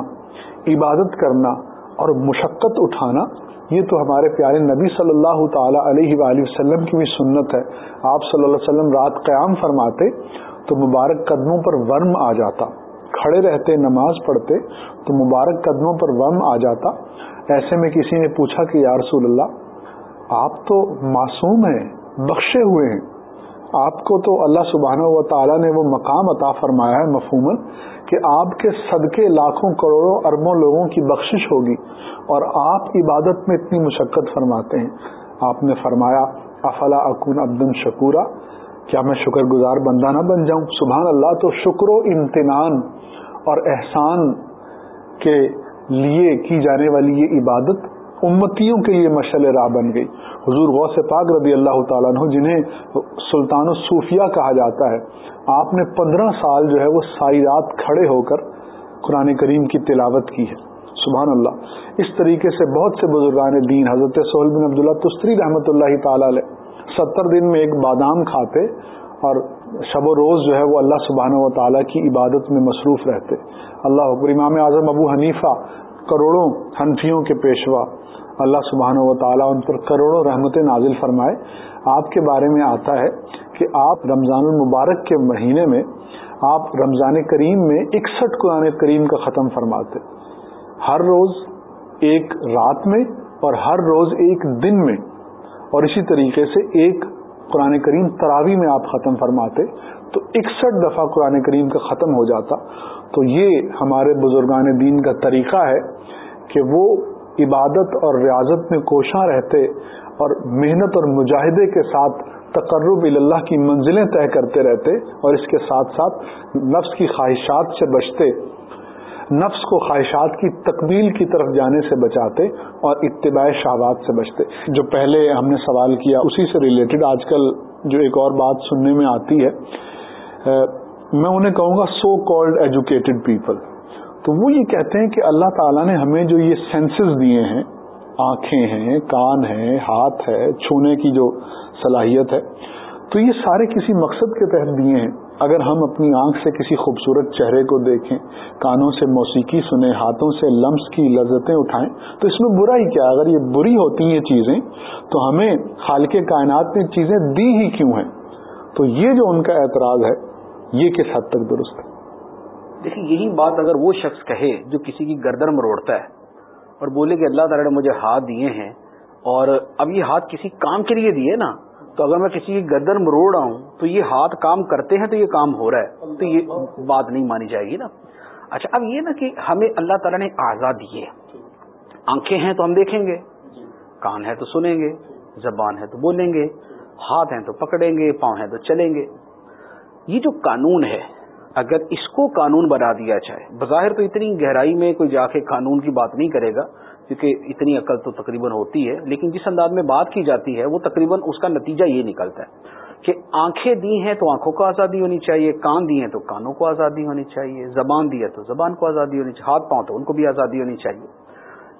عبادت کرنا اور مشقت اٹھانا، یہ تو ہمارے پیارے نبی صلی اللہ تعالی علیہ وآلہ وسلم کی بھی سنت ہے۔ آپ صلی اللہ علیہ وسلم رات قیام فرماتے تو مبارک قدموں پر ورم آ جاتا۔ کھڑے رہتے، نماز پڑھتے تو مبارک قدموں پر ورم آ جاتا۔ ایسے میں کسی نے پوچھا کہ یا رسول اللہ آپ تو معصوم ہیں، بخشے ہوئے ہیں۔ آپ کو تو اللہ سبحانہ و تعالیٰ نے وہ مقام عطا فرمایا ہے مفہومن کہ آپ کے صدقے لاکھوں کروڑوں اربوں لوگوں کی بخشش ہوگی اور آپ عبادت میں اتنی مشقت فرماتے ہیں۔ آپ نے فرمایا، افلا اکون عبدن شکورا؟ کیا میں شکر گزار بندہ نہ بن جاؤں؟ سبحان اللہ، تو شکر و امتنان اور احسان کے لیے کی جانے والی یہ عبادت امتیوں کے لیے مشل راہ بن گئی۔ حضور غوث پاک رضی اللہ تعالیٰ عنہ جنہیں سلطان الصوفیہ کہا جاتا ہے، آپ نے پندرہ سال جو ہے وہ سائی رات کھڑے ہو کر قرآن کریم کی تلاوت کی ہے۔ سبحان اللہ۔ اس طریقے سے بہت سے بزرگان دین، حضرت سہل بن عبداللہ تستری رحمۃ اللہ تعالی علیہ، ستر دن میں ایک بادام کھاتے اور شب و روز جو ہے وہ اللہ سبحانہ و تعالیٰ کی عبادت میں مصروف رہتے۔ اللہ حکر امام اعظم ابو حنیفہ کروڑوں ہنفیوں کے پیشوا اللہ سبحانہ و تعالیٰ ان پر کروڑوں رحمت نازل فرمائے۔ آپ کے بارے میں آتا ہے کہ آپ رمضان المبارک کے مہینے میں آپ رمضان کریم میں اکسٹھ قرآن کریم کا ختم فرماتے۔ ہر روز ایک رات میں اور ہر روز ایک دن میں۔ اور اسی طریقے سے ایک قرآن کریم تراوی میں آپ ختم فرماتے۔ تو اکسٹھ دفعہ قرآن کریم کا ختم ہو جاتا۔ تو یہ ہمارے بزرگان دین کا طریقہ ہے۔ کہ وہ عبادت اور ریاضت میں کوشاں رہتے اور محنت اور مجاہدے کے ساتھ تقرب اللہ کی منزلیں طے کرتے رہتے اور اس کے ساتھ ساتھ نفس کی خواہشات سے بچتے، نفس کو خواہشات کی تکمیل کی طرف جانے سے بچاتے اور اتباع شہبات سے بچتے۔ جو پہلے ہم نے سوال کیا، اسی سے ریلیٹڈ آج کل جو ایک اور بات سننے میں آتی ہے، میں انہیں کہوں گا سو کالڈ ایجوکیٹڈ پیپل تو وہ یہ کہتے ہیں کہ اللہ تعالیٰ نے ہمیں جو یہ سینسز دیے ہیں، آنکھیں ہیں، کان ہیں، ہاتھ ہے، چھونے کی جو صلاحیت ہے، تو یہ سارے کسی مقصد کے تحت دیے ہیں۔ اگر ہم اپنی آنکھ سے کسی خوبصورت چہرے کو دیکھیں، کانوں سے موسیقی سنیں، ہاتھوں سے لمس کی لذتیں اٹھائیں، تو اس میں برا ہی کیا؟ اگر یہ بری ہوتی ہیں چیزیں، تو ہمیں خالق کائنات نے چیزیں دی ہی کیوں ہیں؟ تو یہ جو ان کا اعتراض ہے، یہ کس حد تک درست ہے؟ دیکھیے یہی بات اگر وہ شخص کہے جو کسی کی گردن مروڑتا ہے اور بولے کہ اللہ تعالیٰ نے مجھے ہاتھ دیے ہیں اور اب یہ ہاتھ کسی کام کے لیے دیے نا، تو اگر میں کسی کی گردن مروڑ رہا ہوں، تو یہ ہاتھ کام کرتے ہیں تو یہ کام ہو رہا ہے، تو یہ بات نہیں مانی جائے گی نا۔ اچھا اب یہ نا کہ ہمیں اللہ تعالیٰ نے آزاد دیے۔ آنکھیں ہیں تو ہم دیکھیں گے، کان ہے تو سنیں گے، زبان ہے تو بولیں گے، ہاتھ ہیں تو پکڑیں گے، پاؤں ہیں تو چلیں گے۔ یہ جو قانون ہے اگر اس کو قانون بنا دیا جائے، بظاہر تو اتنی گہرائی میں کوئی جا کے قانون کی بات نہیں کرے گا، کیونکہ اتنی عقل تو تقریباً ہوتی ہے، لیکن جس انداز میں بات کی جاتی ہے، وہ تقریباً اس کا نتیجہ یہ نکلتا ہے کہ آنکھیں دی ہیں تو آنکھوں کو آزادی ہونی چاہیے، کان دی ہیں تو کانوں کو آزادی hونی چاہیے، زبان دی ہے تو زبان کو آزادی ہونی چاہیے، ہاتھ پاؤں تو ان کو بھی آزادی ہونی چاہیے۔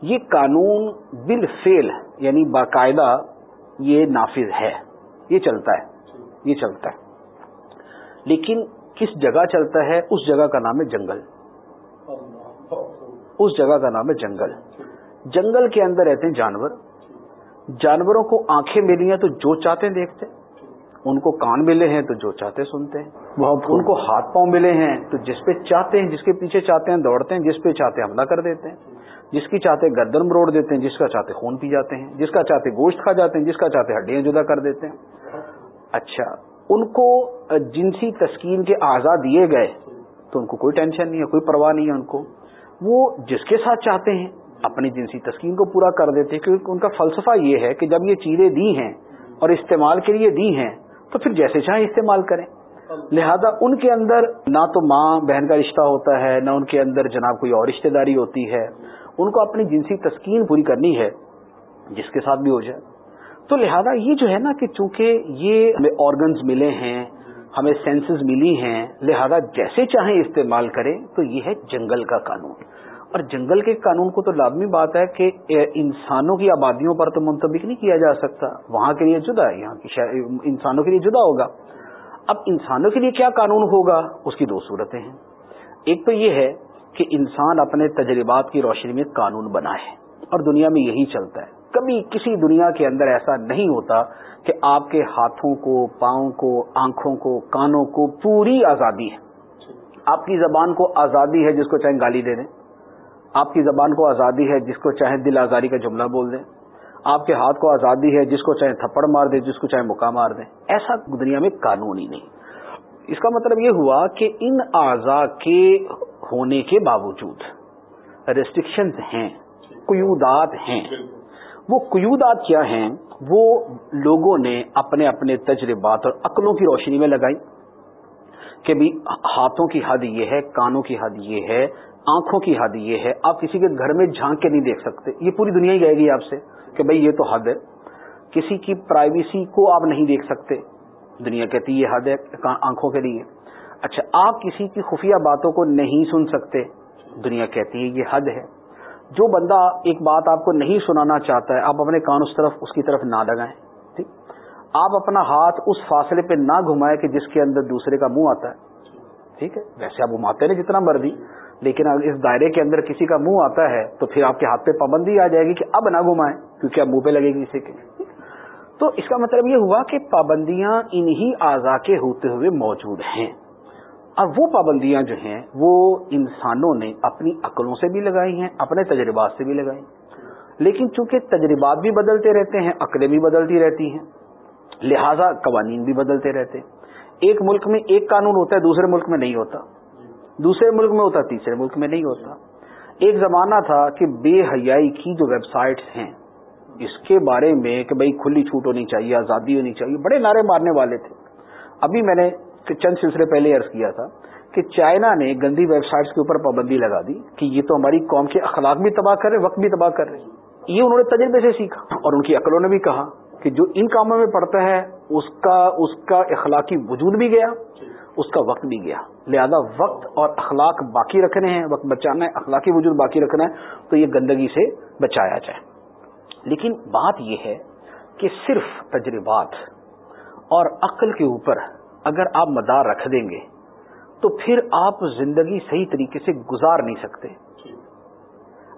یہ قانون بال فیل یعنی باقاعدہ یہ نافذ ہے، یہ چلتا ہے، یہ چلتا ہے۔ لیکن کس جگہ چلتا ہے اس جگہ کا نام ہے جنگل۔ اس جگہ کا نام ہے جنگل۔ جنگل کے اندر رہتے ہیں جانور۔ جانوروں کو آنکھیں ملی ہیں تو جو چاہتے ہیں دیکھتے ان کو کان ملے ہیں تو جو چاہتے سنتے ہیں۔ ان کو ہاتھ پاؤں ملے ہیں تو جس پہ چاہتے ہیں جس کے پیچھے چاہتے ہیں دوڑتے ہیں جس پہ چاہتے ہیں حملہ کر دیتے ہیں۔ جس کی چاہتے گردن مروڑ دیتے ہیں جس کا چاہتے خون پی جاتے ہیں۔ جس کا چاہتے گوشت کھا جاتے ہیں جس کا چاہتے ہڈیاں جدا کر دیتے ہیں۔ اچھا ان کو جنسی تسکین کے آزاد دیے گئے، تو ان کو کوئی ٹینشن نہیں ہے، کوئی پرواہ نہیں ہے ان کو۔ وہ جس کے ساتھ چاہتے ہیں، اپنی جنسی تسکین کو پورا کر دیتے ہیں کیونکہ ان کا فلسفہ یہ ہے کہ جب یہ چیزیں دی ہیں اور استعمال کے لیے دی ہیں، تو پھر جیسے چاہیں استعمال کریں۔ لہذا ان کے اندر نہ تو ماں بہن کا رشتہ ہوتا ہے، نہ ان کے اندر جناب کوئی اور رشتہ داری ہوتی ہے۔ ان کو اپنی جنسی تسکین پوری کرنی ہے، جس کے ساتھ بھی ہو جائے۔ تو لہذا یہ جو ہے نا کہ چونکہ یہ ہمیں آرگنز ملے ہیں، ہمیں سینسز ملی ہیں، لہذا جیسے چاہیں استعمال کریں تو یہ ہے جنگل کا قانون۔ اور جنگل کے قانون کو تو لازمی بات ہے کہ انسانوں کی آبادیوں پر تو منتبک نہیں کیا جا سکتا۔ وہاں کے لیے جدا ہے، یہاں کی انسانوں کے لیے جدا ہوگا۔ اب انسانوں کے لیے کیا قانون ہوگا؟ اس کی دو صورتیں ہیں۔ ایک تو یہ ہے کہ انسان اپنے تجربات کی روشنی میں قانون بنائے اور دنیا میں یہی چلتا ہے۔ کبھی کسی دنیا کے اندر ایسا نہیں ہوتا کہ آپ کے ہاتھوں کو، پاؤں کو، آنکھوں کو، کانوں کو پوری آزادی ہے۔ آپ کی زبان کو آزادی ہے جس کو چاہے گالی دے دیں۔ آپ کی زبان کو آزادی ہے جس کو چاہے دل آزاری کا جملہ بول دیں۔ آپ کے ہاتھ کو آزادی ہے جس کو چاہے تھپڑ مار دیں، جس کو چاہے مکہ مار دیں۔ ایسا دنیا میں قانون ہی نہیں۔ اس کا مطلب یہ ہوا کہ ان اعضا کے ہونے کے باوجود ریسٹرکشنز ہیں، قیودات ہیں۔ وہ قیودات کیا ہیں؟ وہ لوگوں نے اپنے اپنے تجربات اور عقلوں کی روشنی میں لگائی کہ بھی ہاتھوں کی حد یہ ہے، کانوں کی حد یہ ہے، آنکھوں کی حد یہ ہے۔ آپ کسی کے گھر میں جھانک کے نہیں دیکھ سکتے۔ یہ پوری دنیا ہی گئے گی آپ سے کہ بھائی یہ تو حد ہے۔ کسی کی پرائیویسی کو آپ نہیں دیکھ سکتے۔ دنیا کہتی یہ حد ہے آنکھوں کے لیے۔ اچھا آپ کسی کی خفیہ باتوں کو نہیں سن سکتے۔ دنیا کہتی ہے یہ حد ہے۔ جو بندہ ایک بات آپ کو نہیں سنانا چاہتا ہے، آپ اپنے کان اس طرف، اس کی طرف نہ لگائیں، ٹھیک؟ آپ اپنا ہاتھ اس فاصلے پہ نہ گھمائیں کہ جس کے اندر دوسرے کا منہ آتا ہے، ٹھیک ہے؟ ویسے آپ گھماتے ہیں جتنا مرضی، لیکن اگر اس دائرے کے اندر کسی کا منہ آتا ہے تو پھر آپ کے ہاتھ پہ پابندی آ جائے گی کہ اب نہ گھمائیں، کیونکہ اب منہ پہ لگے گی کسی کے تو اس کا مطلب یہ ہوا کہ پابندیاں انہی اعضا کے ہوتے ہوئے موجود ہیں۔ اور وہ پابندیاں جو ہیں وہ انسانوں نے اپنی عقلوں سے بھی لگائی ہیں، اپنے تجربات سے بھی لگائی لیکن چونکہ تجربات بھی بدلتے رہتے ہیں، عقلیں بھی بدلتی رہتی ہیں، لہذا قوانین بھی بدلتے رہتے ایک ملک میں ایک قانون ہوتا ہے، دوسرے ملک میں نہیں ہوتا۔ دوسرے ملک میں ہوتا، تیسرے ملک میں نہیں ہوتا۔ ایک زمانہ تھا کہ بے حیائی کی جو ویب سائٹس ہیں، اس کے بارے میں کہ بھائی کھلی چھوٹ ہونی چاہیے، آزادی ہونی چاہیے، بڑے نعرے مارنے والے تھے۔ ابھی میں نے چند سلسلے پہلے عرض کیا تھا کہ چائنا نے گندی ویب سائٹس کے اوپر پابندی لگا دی کہ یہ تو ہماری قوم کے اخلاق بھی تباہ کر رہے وقت بھی تباہ کر رہے یہ انہوں نے تجربے سے سیکھا اور ان کی عقلوں نے بھی کہا کہ جو ان کاموں میں پڑتا ہے، اس کا اس کا اخلاقی وجود بھی گیا، اس کا وقت بھی گیا۔ لہذا وقت اور اخلاق باقی رکھنے ہیں، وقت بچانا ہے، اخلاقی وجود باقی رکھنا ہے، تو یہ گندگی سے بچایا جائے۔ لیکن بات یہ ہے کہ صرف تجربات اور عقل کے اوپر اگر آپ مدار رکھ دیں گے تو پھر آپ زندگی صحیح طریقے سے گزار نہیں سکتے۔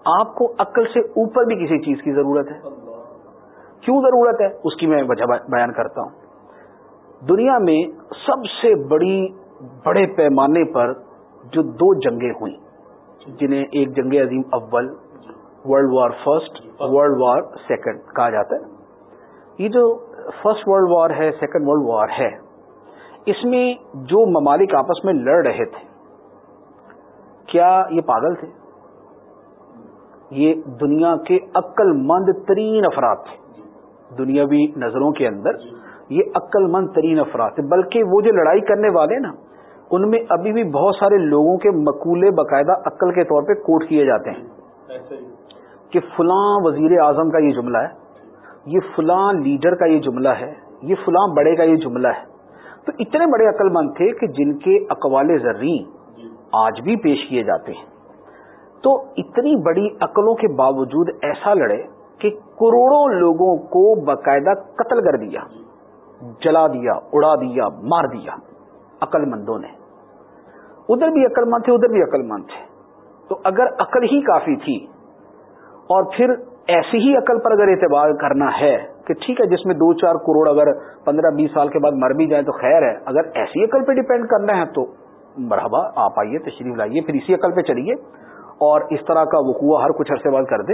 آپ کو عقل سے اوپر بھی کسی چیز کی ضرورت ہے۔ کیوں ضرورت ہے؟ اس کی میں وجہ بیان کرتا ہوں۔ دنیا میں سب سے بڑی، بڑے پیمانے پر جو دو جنگیں ہوئیں، جنہیں ایک جنگ عظیم اول world war first world war second کہا جاتا ہے۔ یہ جو فرسٹ ورلڈ وار ہے سیکنڈ ورلڈ وار ہے اس میں جو ممالک آپس میں لڑ رہے تھے کیا یہ پاگل تھے؟ یہ دنیا کے عقل مند ترین افراد تھے۔ دنیاوی نظروں کے اندر یہ عقل مند ترین افراد تھے بلکہ وہ جو لڑائی کرنے والے نا ان میں ابھی بھی بہت سارے لوگوں کے مقولے باقاعدہ عقل کے طور پہ کوٹ کیے جاتے ہیں۔ کہ فلاں وزیر اعظم کا یہ جملہ ہے یہ فلاں لیڈر کا یہ جملہ ہے یہ فلاں بڑے کا یہ جملہ ہے۔ تو اتنے بڑے عقل مند تھے کہ جن کے اقوال زرین آج بھی پیش کیے جاتے ہیں۔ تو اتنی بڑی عقلوں کے باوجود ایسا لڑے کہ کروڑوں لوگوں کو باقاعدہ قتل کر دیا، جلا دیا، اڑا دیا، مار دیا عقل مندوں نے۔ ادھر بھی عقل مند تھے، ادھر بھی عقل مند تھے۔ تو اگر عقل ہی کافی تھی اور پھر ایسی ہی عقل پر اگر اعتبار کرنا ہے کہ ٹھیک ہے، جس میں دو چار کروڑ اگر پندرہ بیس سال کے بعد مر بھی جائے تو خیر ہے۔ اگر ایسی عقل پہ ڈیپینڈ کرنا ہے تو مرحبا، آپ آئیے، تشریف لائیے، پھر اسی عقل پہ چلیے۔ اور اس طرح کا وقوع ہر کچھ عرصے بعد کر دے،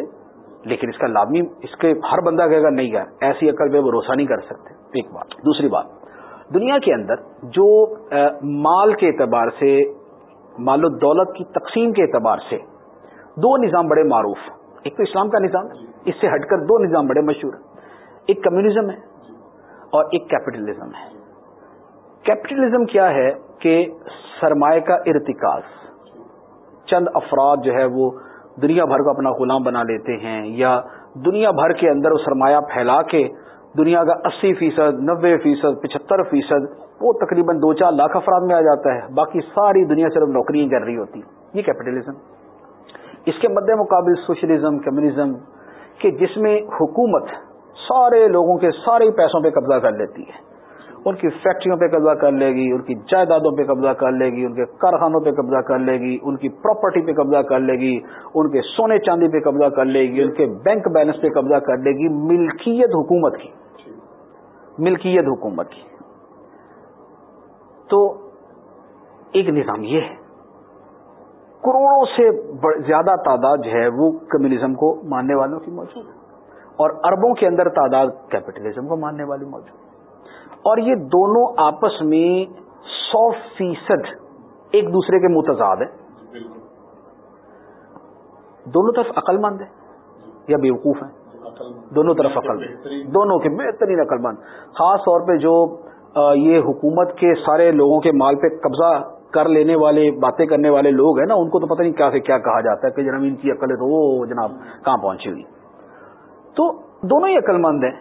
لیکن اس کا لازمی اس کے ہر بندہ کہے گا نہیں گیا ایسی عقل پہ بھروسہ نہیں کر سکتے۔ ایک بات۔ دوسری بات، دنیا کے اندر جو مال کے اعتبار سے، مال و دولت کی تقسیم کے اعتبار سے دو نظام بڑے معروف۔ ایک تو اسلام کا نظام، اس سے ہٹ کر دو نظام بڑے مشہور۔ ہیں ایک کمیونزم ہے اور ایک کیپٹلزم ہے۔ کیپٹلزم کیا ہے کہ سرمایہ کا ارتکاز۔ چند افراد جو ہے وہ دنیا بھر کو اپنا غلام بنا لیتے ہیں یا دنیا بھر کے اندر وہ سرمایہ پھیلا کے دنیا کا اسی فیصد، نوے فیصد، پچہتر فیصد، وہ تقریباً دو چار لاکھ افراد میں آ جاتا ہے۔ باقی ساری دنیا صرف نوکریاں کر رہی ہوتی یہ کیپٹلزم۔ اس کے مد مقابل سوشلزم، کمیونزم، کہ جس میں حکومت سارے لوگوں کے سارے پیسوں پہ قبضہ کر لیتی ہے۔ ان کی فیکٹریوں پہ قبضہ کر لے گی، ان کی جائیدادوں پہ قبضہ کر لے گی، ان کے کارخانوں پہ قبضہ کر لے گی، ان کی پراپرٹی پہ قبضہ کر لے گی، ان کے سونے چاندی پہ قبضہ کر لے گی، ان کے بینک بیلنس پہ قبضہ کر لے گی۔ ملکیت حکومت کی۔ ملکیت حکومت کی۔ تو ایک نظام یہ ہے۔ کروڑوں سے زیادہ تعداد جو ہے وہ کمیونزم کو ماننے والوں کی موجود ہے۔ اور اربوں کے اندر تعداد کیپٹلزم کو ماننے والی موجود اور یہ دونوں آپس میں سو فیصد ایک دوسرے کے متضاد ہیں۔ دونوں طرف عقل مند ہے یا بیوقوف ہیں؟ دونوں طرف عقل دونوں کے بہترین عقل مند خاص طور پہ جو یہ حکومت کے سارے لوگوں کے مال پہ قبضہ کر لینے والے، باتیں کرنے والے لوگ ہیں نا، ان کو تو پتہ نہیں کیا سے کیا کہا جاتا ہے کہ جناب ان کی عقل ہے تو وہ جناب کہاں پہنچی ہوئی۔ تو دونوں ہی عقل مند ہیں۔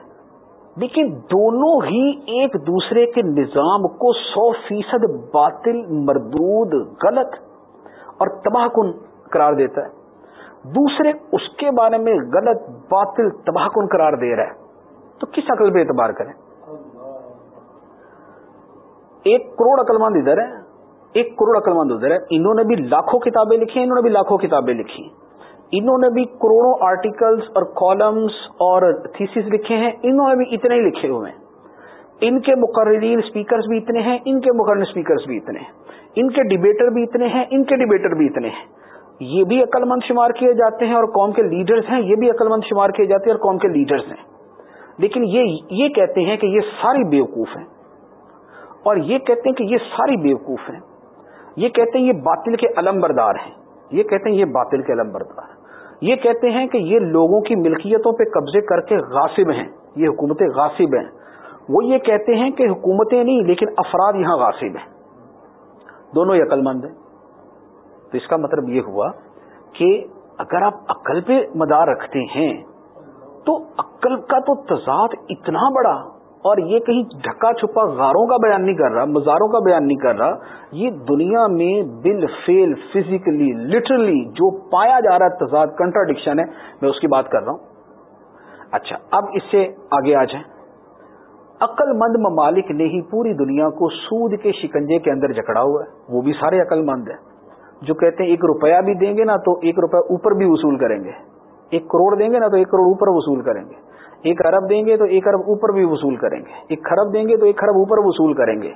لیکن دونوں ہی ایک دوسرے کے نظام کو سو فیصد باطل، مردود، غلط اور تباہ کن قرار دیتا ہے۔ دوسرے اس کے بارے میں غلط، باطل، تباہ کن قرار دے رہا ہے۔ تو کس عقل پہ اعتبار کریں؟ ایک کروڑ عقل مند ادھر ہے ایک کروڑ عقل مند ادھر ہے انہوں نے بھی لاکھوں کتابیں لکھی انہوں نے بھی لاکھوں کتابیں لکھی انہوں نے بھی کروڑوں آرٹیکلز اور کالمز اور تھیسز لکھے ہیں۔ انہوں نے بھی اتنے ہی لکھے ہوئے ہیں۔ ان کے مقررین اسپیکرز بھی اتنے ہیں، ان کے مقرر اسپیکرز بھی اتنے ہیں۔ ان کے ڈبیٹر بھی اتنے ہیں، ان کے ڈبیٹر بھی اتنے ہیں۔ یہ بھی عقل مند شمار کیے جاتے ہیں اور قوم کے لیڈرز ہیں۔ یہ بھی عقل مند شمار کیے جاتے ہیں اور قوم کے لیڈرز ہیں۔ لیکن یہ یہ کہتے ہیں کہ یہ ساری بیوقوف ہیں۔ اور یہ کہتے ہیں کہ یہ ساری بیوقوف ہیں۔ یہ کہتے ہیں یہ باطل کے علم بردار ہیں۔ یہ کہتے ہیں یہ باطل کے علم بردار ہیں۔ یہ کہتے ہیں کہ یہ لوگوں کی ملکیتوں پہ قبضے کر کے غاصب ہیں، یہ حکومتیں غاصب ہیں۔ وہ یہ کہتے ہیں کہ حکومتیں نہیں، لیکن افراد یہاں غاصب ہیں۔ دونوں ہی عقل مند ہیں۔ تو اس کا مطلب یہ ہوا کہ اگر آپ عقل پہ مدار رکھتے ہیں، تو عقل کا تو تضاد اتنا بڑا اور یہ کہیں ڈھکا چھپا غاروں کا بیان نہیں کر رہا، مزاروں کا بیان نہیں کر رہا، یہ دنیا میں بل فیل فزیکلی لٹرلی جو پایا جا رہا ہے، تضاد کنٹراڈکشن ہے، میں اس کی بات کر رہا ہوں۔ اچھا اب اس سے آگے آ جائیں۔ عقل مند ممالک نے ہی پوری دنیا کو سود کے شکنجے کے اندر جکڑا ہوا ہے۔ وہ بھی سارے عقل مند ہیں۔ جو کہتے ہیں ایک روپیہ بھی دیں گے نا تو ایک روپیہ اوپر بھی وصول کریں گے۔ ایک کروڑ دیں گے نا تو ایک کروڑ اوپر وصول کریں گے۔ ایک ارب دیں گے تو ایک ارب اوپر بھی وصول کریں گے۔ ایک خرب دیں گے تو ایک خرب اوپر وصول کریں گے۔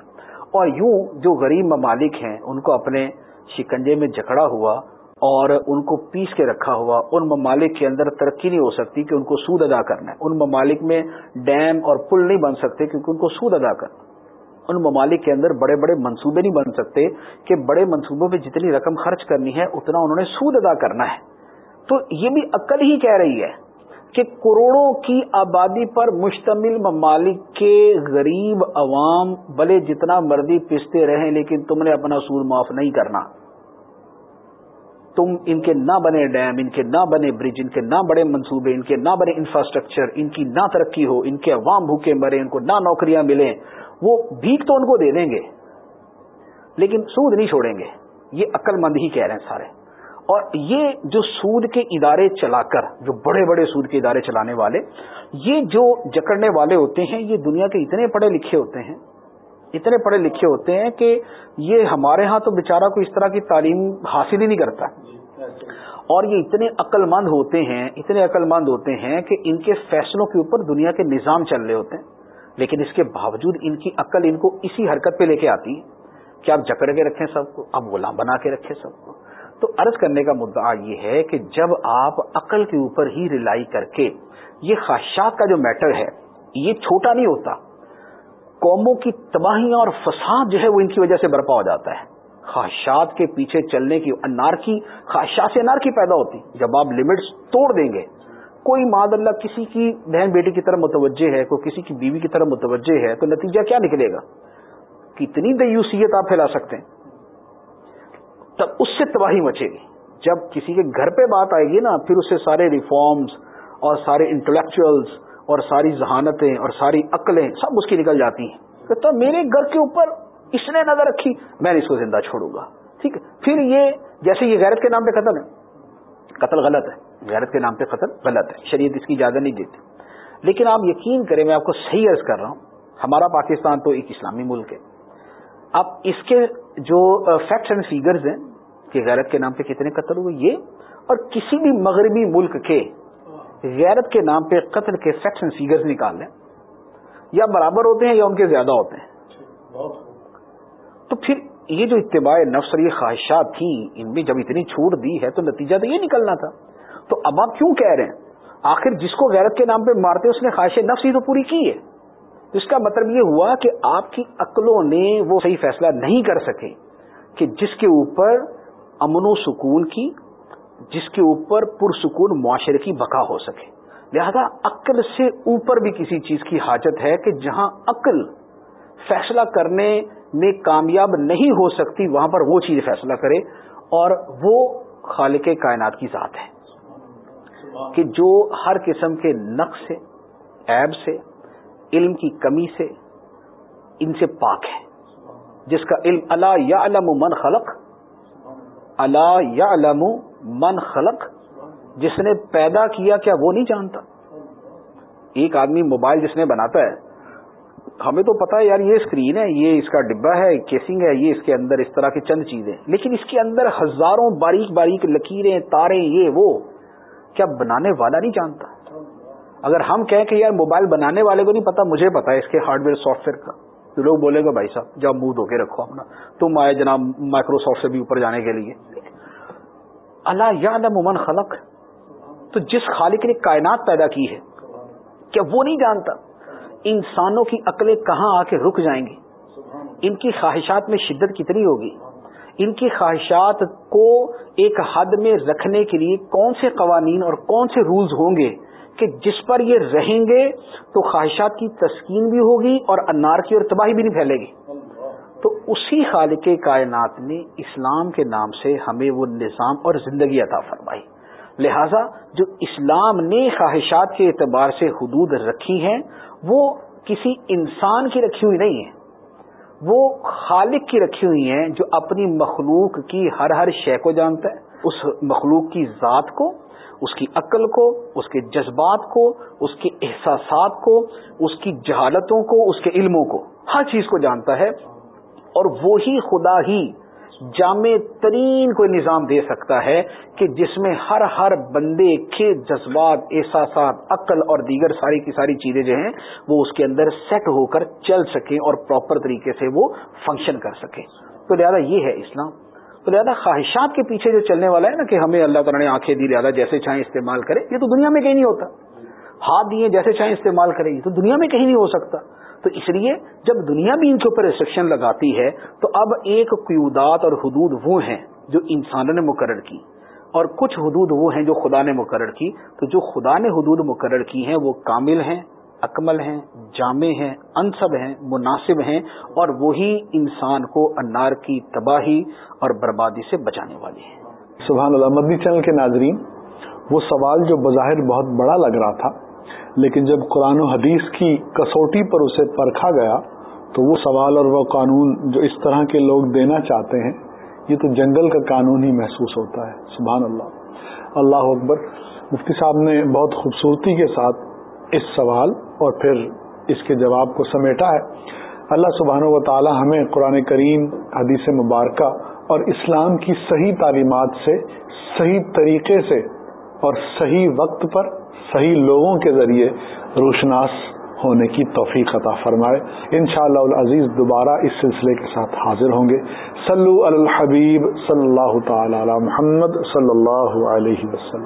اور یوں جو غریب ممالک ہیں، ان کو اپنے شکنجے میں جکڑا ہوا اور ان کو پیس کے رکھا ہوا، ان ممالک کے اندر ترقی نہیں ہو سکتی کہ ان کو سود ادا کرنا ہے۔ ان ممالک میں ڈیم اور پل نہیں بن سکتے کیونکہ ان کو سود ادا کرنا ان ممالک کے اندر بڑے بڑے منصوبے نہیں بن سکتے کہ بڑے منصوبوں پہ جتنی رقم خرچ کرنی ہے، اتنا انہوں نے سود ادا کرنا ہے۔ تو یہ بھی عقل ہی کہہ رہی ہے۔ کہ کروڑوں کی آبادی پر مشتمل ممالک کے غریب عوام بھلے جتنا مرضی پستے رہیں لیکن تم نے اپنا سود معاف نہیں کرنا۔ تم ان کے نہ بنے ڈیم، ان کے نہ بنے برج، ان کے نہ بڑے منصوبے، ان کے نہ بنے انفراسٹرکچر ان کی نہ ترقی ہو، ان کے عوام بھوکے مرے ان کو نہ نوکریاں ملیں، وہ بھیک تو ان کو دے دیں گے، لیکن سود نہیں چھوڑیں گے۔ یہ عقل مند ہی کہہ رہے ہیں سارے۔ اور یہ جو سود کے ادارے چلا کر، جو بڑے بڑے سود کے ادارے چلانے والے، یہ جو جکڑنے والے ہوتے ہیں، یہ دنیا کے اتنے پڑھے لکھے ہوتے ہیں، اتنے پڑھے لکھے ہوتے ہیں کہ یہ ہمارے ہاں تو بےچارا کو اس طرح کی تعلیم حاصل ہی نہیں کرتا۔ اور یہ اتنے عقل مند ہوتے ہیں، اتنے عقل مند ہوتے ہیں کہ ان کے فیصلوں کے اوپر دنیا کے نظام چل رہے ہوتے ہیں۔ لیکن اس کے باوجود ان کی عقل ان کو اسی حرکت پہ لے کے آتی ہے کہ آپ جکڑ کے رکھیں سب کو اب غلام بنا کے رکھیں سب کو۔ تو عرض کرنے کا مدعا یہ ہے کہ جب آپ عقل کے اوپر ہی ریلائی کر کے یہ خواہشات کا جو میٹر ہے، یہ چھوٹا نہیں ہوتا، قوموں کی تباہیاں اور فساد جو ہے وہ ان کی وجہ سے برپا ہو جاتا ہے۔ خواہشات کے پیچھے چلنے کی انار کی خواہشات سے انار کی پیدا ہوتی۔ جب آپ لمٹس توڑ دیں گے، کوئی ماد اللہ کسی کی بہن بیٹی کی طرف متوجہ ہے، کوئی کسی کی بیوی کی طرف متوجہ ہے، تو نتیجہ کیا نکلے گا؟ کتنی دیوسیت آپ پھیلا سکتے ہیں۔ تب اس سے تباہی مچے گی۔ جب کسی کے گھر پہ بات آئے گی نا، پھر اس سے سارے ریفارمز اور سارے انٹلیکچوئلس اور ساری ذہانتیں اور ساری عقلیں سب اس کی نکل جاتی ہیں۔ کہتا میرے گھر کے اوپر اس نے نظر رکھی، میں نے اس کو زندہ چھوڑوں گا۔ ٹھیک ہے۔ پھر یہ جیسے یہ غیرت کے نام پہ قتل ہے۔ قتل غلط ہے۔ غیرت کے نام پہ قتل غلط ہے۔ شریعت اس کی اجازت نہیں دیتی۔ لیکن آپ یقین کریں، میں آپ کو صحیح عرض کر رہا ہوں، ہمارا پاکستان تو ایک اسلامی ملک ہے۔ اب اس کے جو فیکٹس اینڈ فیگرز ہیں، کہ غیرت کے نام پہ کتنے قتل ہوئے، یہ اور کسی بھی مغربی ملک کے غیرت کے نام پہ قتل کے فیکٹس اینڈ فیگرز نکال لیں، یا برابر ہوتے ہیں یا ان کے زیادہ ہوتے ہیں. تو پھر یہ جو اتباع نفس اور یہ خواہشات تھیں ان میں جب اتنی چھوٹ دی ہے، تو نتیجہ تو یہ نکلنا تھا. تو اب آپ کیوں کہہ رہے ہیں؟ آخر جس کو غیرت کے نام پہ مارتے، اس نے خواہش نفس ہی تو پوری کی ہے. اس کا مطلب یہ ہوا کہ آپ کی عقلوں نے وہ صحیح فیصلہ نہیں کر سکے کہ جس کے اوپر امن و سکون کی، جس کے اوپر پرسکون معاشرے کی بقا ہو سکے۔ لہذا عقل سے اوپر بھی کسی چیز کی حاجت ہے کہ جہاں عقل فیصلہ کرنے میں کامیاب نہیں ہو سکتی، وہاں پر وہ چیز فیصلہ کرے اور وہ خالق کائنات کی ذات ہے۔ کہ جو ہر قسم کے نقص سے عیب سے علم کی کمی سے ان سے پاک ہے۔ جس کا علم اللہ یا علم من خلق اللہ یا علم من خلق۔ جس نے پیدا کیا کیا وہ نہیں جانتا۔ ایک آدمی موبائل جس نے بناتا ہے، ہمیں تو پتا ہے یار یہ اسکرین ہے، یہ اس کا ڈبا ہے کیسنگ ہے، یہ اس کے اندر اس طرح کی چند چیزیں۔ لیکن اس کے اندر ہزاروں باریک باریک لکیریں تاریں یہ وہ، کیا بنانے والا نہیں جانتا؟ اگر ہم کہیں کہ یار موبائل بنانے والے کو نہیں پتا، مجھے پتا ہے اس کے ہارڈ ویئر سافٹ ویئر کا۔ تو لوگ بولے گا، بھائی صاحب جب منہ دھو کے رکھو اپنا۔ تم آئے جناب مائکروسافٹ سے بھی اوپر جانے کے لیے۔ اللہ یا من خلق۔ تو جس خالق نے کائنات پیدا کی ہے، کیا وہ نہیں جانتا انسانوں کی عقلیں کہاں آ کے رک جائیں گی؟ ان کی خواہشات میں شدت کتنی ہوگی؟ ان کی خواہشات کو ایک حد میں رکھنے کے لیے کون سے قوانین اور کون سے رولز ہوں گے؟ کہ جس پر یہ رہیں گے تو خواہشات کی تسکین بھی ہوگی اور انار کی اور تباہی بھی نہیں پھیلے گی۔ تو اسی خالق کائنات نے اسلام کے نام سے ہمیں وہ نظام اور زندگی عطا فرمائی۔ لہذا جو اسلام نے خواہشات کے اعتبار سے حدود رکھی ہیں، وہ کسی انسان کی رکھی ہوئی نہیں ہے وہ خالق کی رکھی ہوئی ہیں جو اپنی مخلوق کی ہر ہر شے کو جانتا ہے۔ اس مخلوق کی ذات کو، اس کی عقل کو، اس کے جذبات کو، اس کے احساسات کو، اس کی جہالتوں کو، اس کے علموں کو۔ ہر چیز کو جانتا ہے اور وہی خدا ہی جامع ترین کوئی نظام دے سکتا ہے کہ جس میں ہر ہر بندے کے جذبات، احساسات، عقل اور دیگر ساری کی ساری چیزیں جو ہیں، وہ اس کے اندر سیٹ ہو کر چل سکیں اور پراپر طریقے سے وہ فنکشن کر سکیں۔ تو لہٰذا یہ ہے اسلام۔ تو لہٰذا خواہشات کے پیچھے جو چلنے والا ہے نا کہ ہمیں اللہ تعالیٰ نے آنکھیں دی، لہٰذا جیسے چاہیں استعمال کرے، یہ تو دنیا میں کہیں نہیں ہوتا۔ ہاتھ دیے جیسے چاہیں استعمال کرے، یہ تو دنیا میں کہیں نہیں ہو سکتا۔ تو اس لیے جب دنیا بھی ان کے اوپر ریسٹرکشن لگاتی ہے، تو اب ایک قیودات اور حدود وہ ہیں جو انسانوں نے مقرر کی۔ اور کچھ حدود وہ ہیں جو خدا نے مقرر کی۔ تو جو خدا نے حدود مقرر کی ہیں، وہ کامل ہیں۔ اکمل ہیں، جامع ہیں، انصب ہیں، مناسب ہیں اور وہی انسان کو انار کی تباہی اور بربادی سے بچانے والی ہیں۔ سبحان اللہ، مدنی چینل کے ناظرین، وہ سوال جو بظاہر بہت بڑا لگ رہا تھا، لیکن جب قرآن و حدیث کی کسوٹی پر اسے پرکھا گیا، تو وہ سوال اور وہ قانون جو اس طرح کے لوگ دینا چاہتے ہیں، یہ تو جنگل کا قانون ہی محسوس ہوتا ہے۔ سبحان اللہ۔ اللہ اکبر۔ مفتی صاحب نے بہت خوبصورتی کے ساتھ اس سوال اور پھر اس کے جواب کو سمیٹا ہے۔ اللہ سبحانہ و تعالی ہمیں قرآن کریم، حدیث مبارکہ اور اسلام کی صحیح تعلیمات سے، صحیح طریقے سے اور صحیح وقت پر، صحیح لوگوں کے ذریعے روشناس ہونے کی توفیق عطا فرمائے۔ انشاءاللہ العزیز دوبارہ اس سلسلے کے ساتھ حاضر ہوں گے۔ صلو علی الحبیب صلی اللہ تعالی علی محمد صلی اللہ علیہ وسلم۔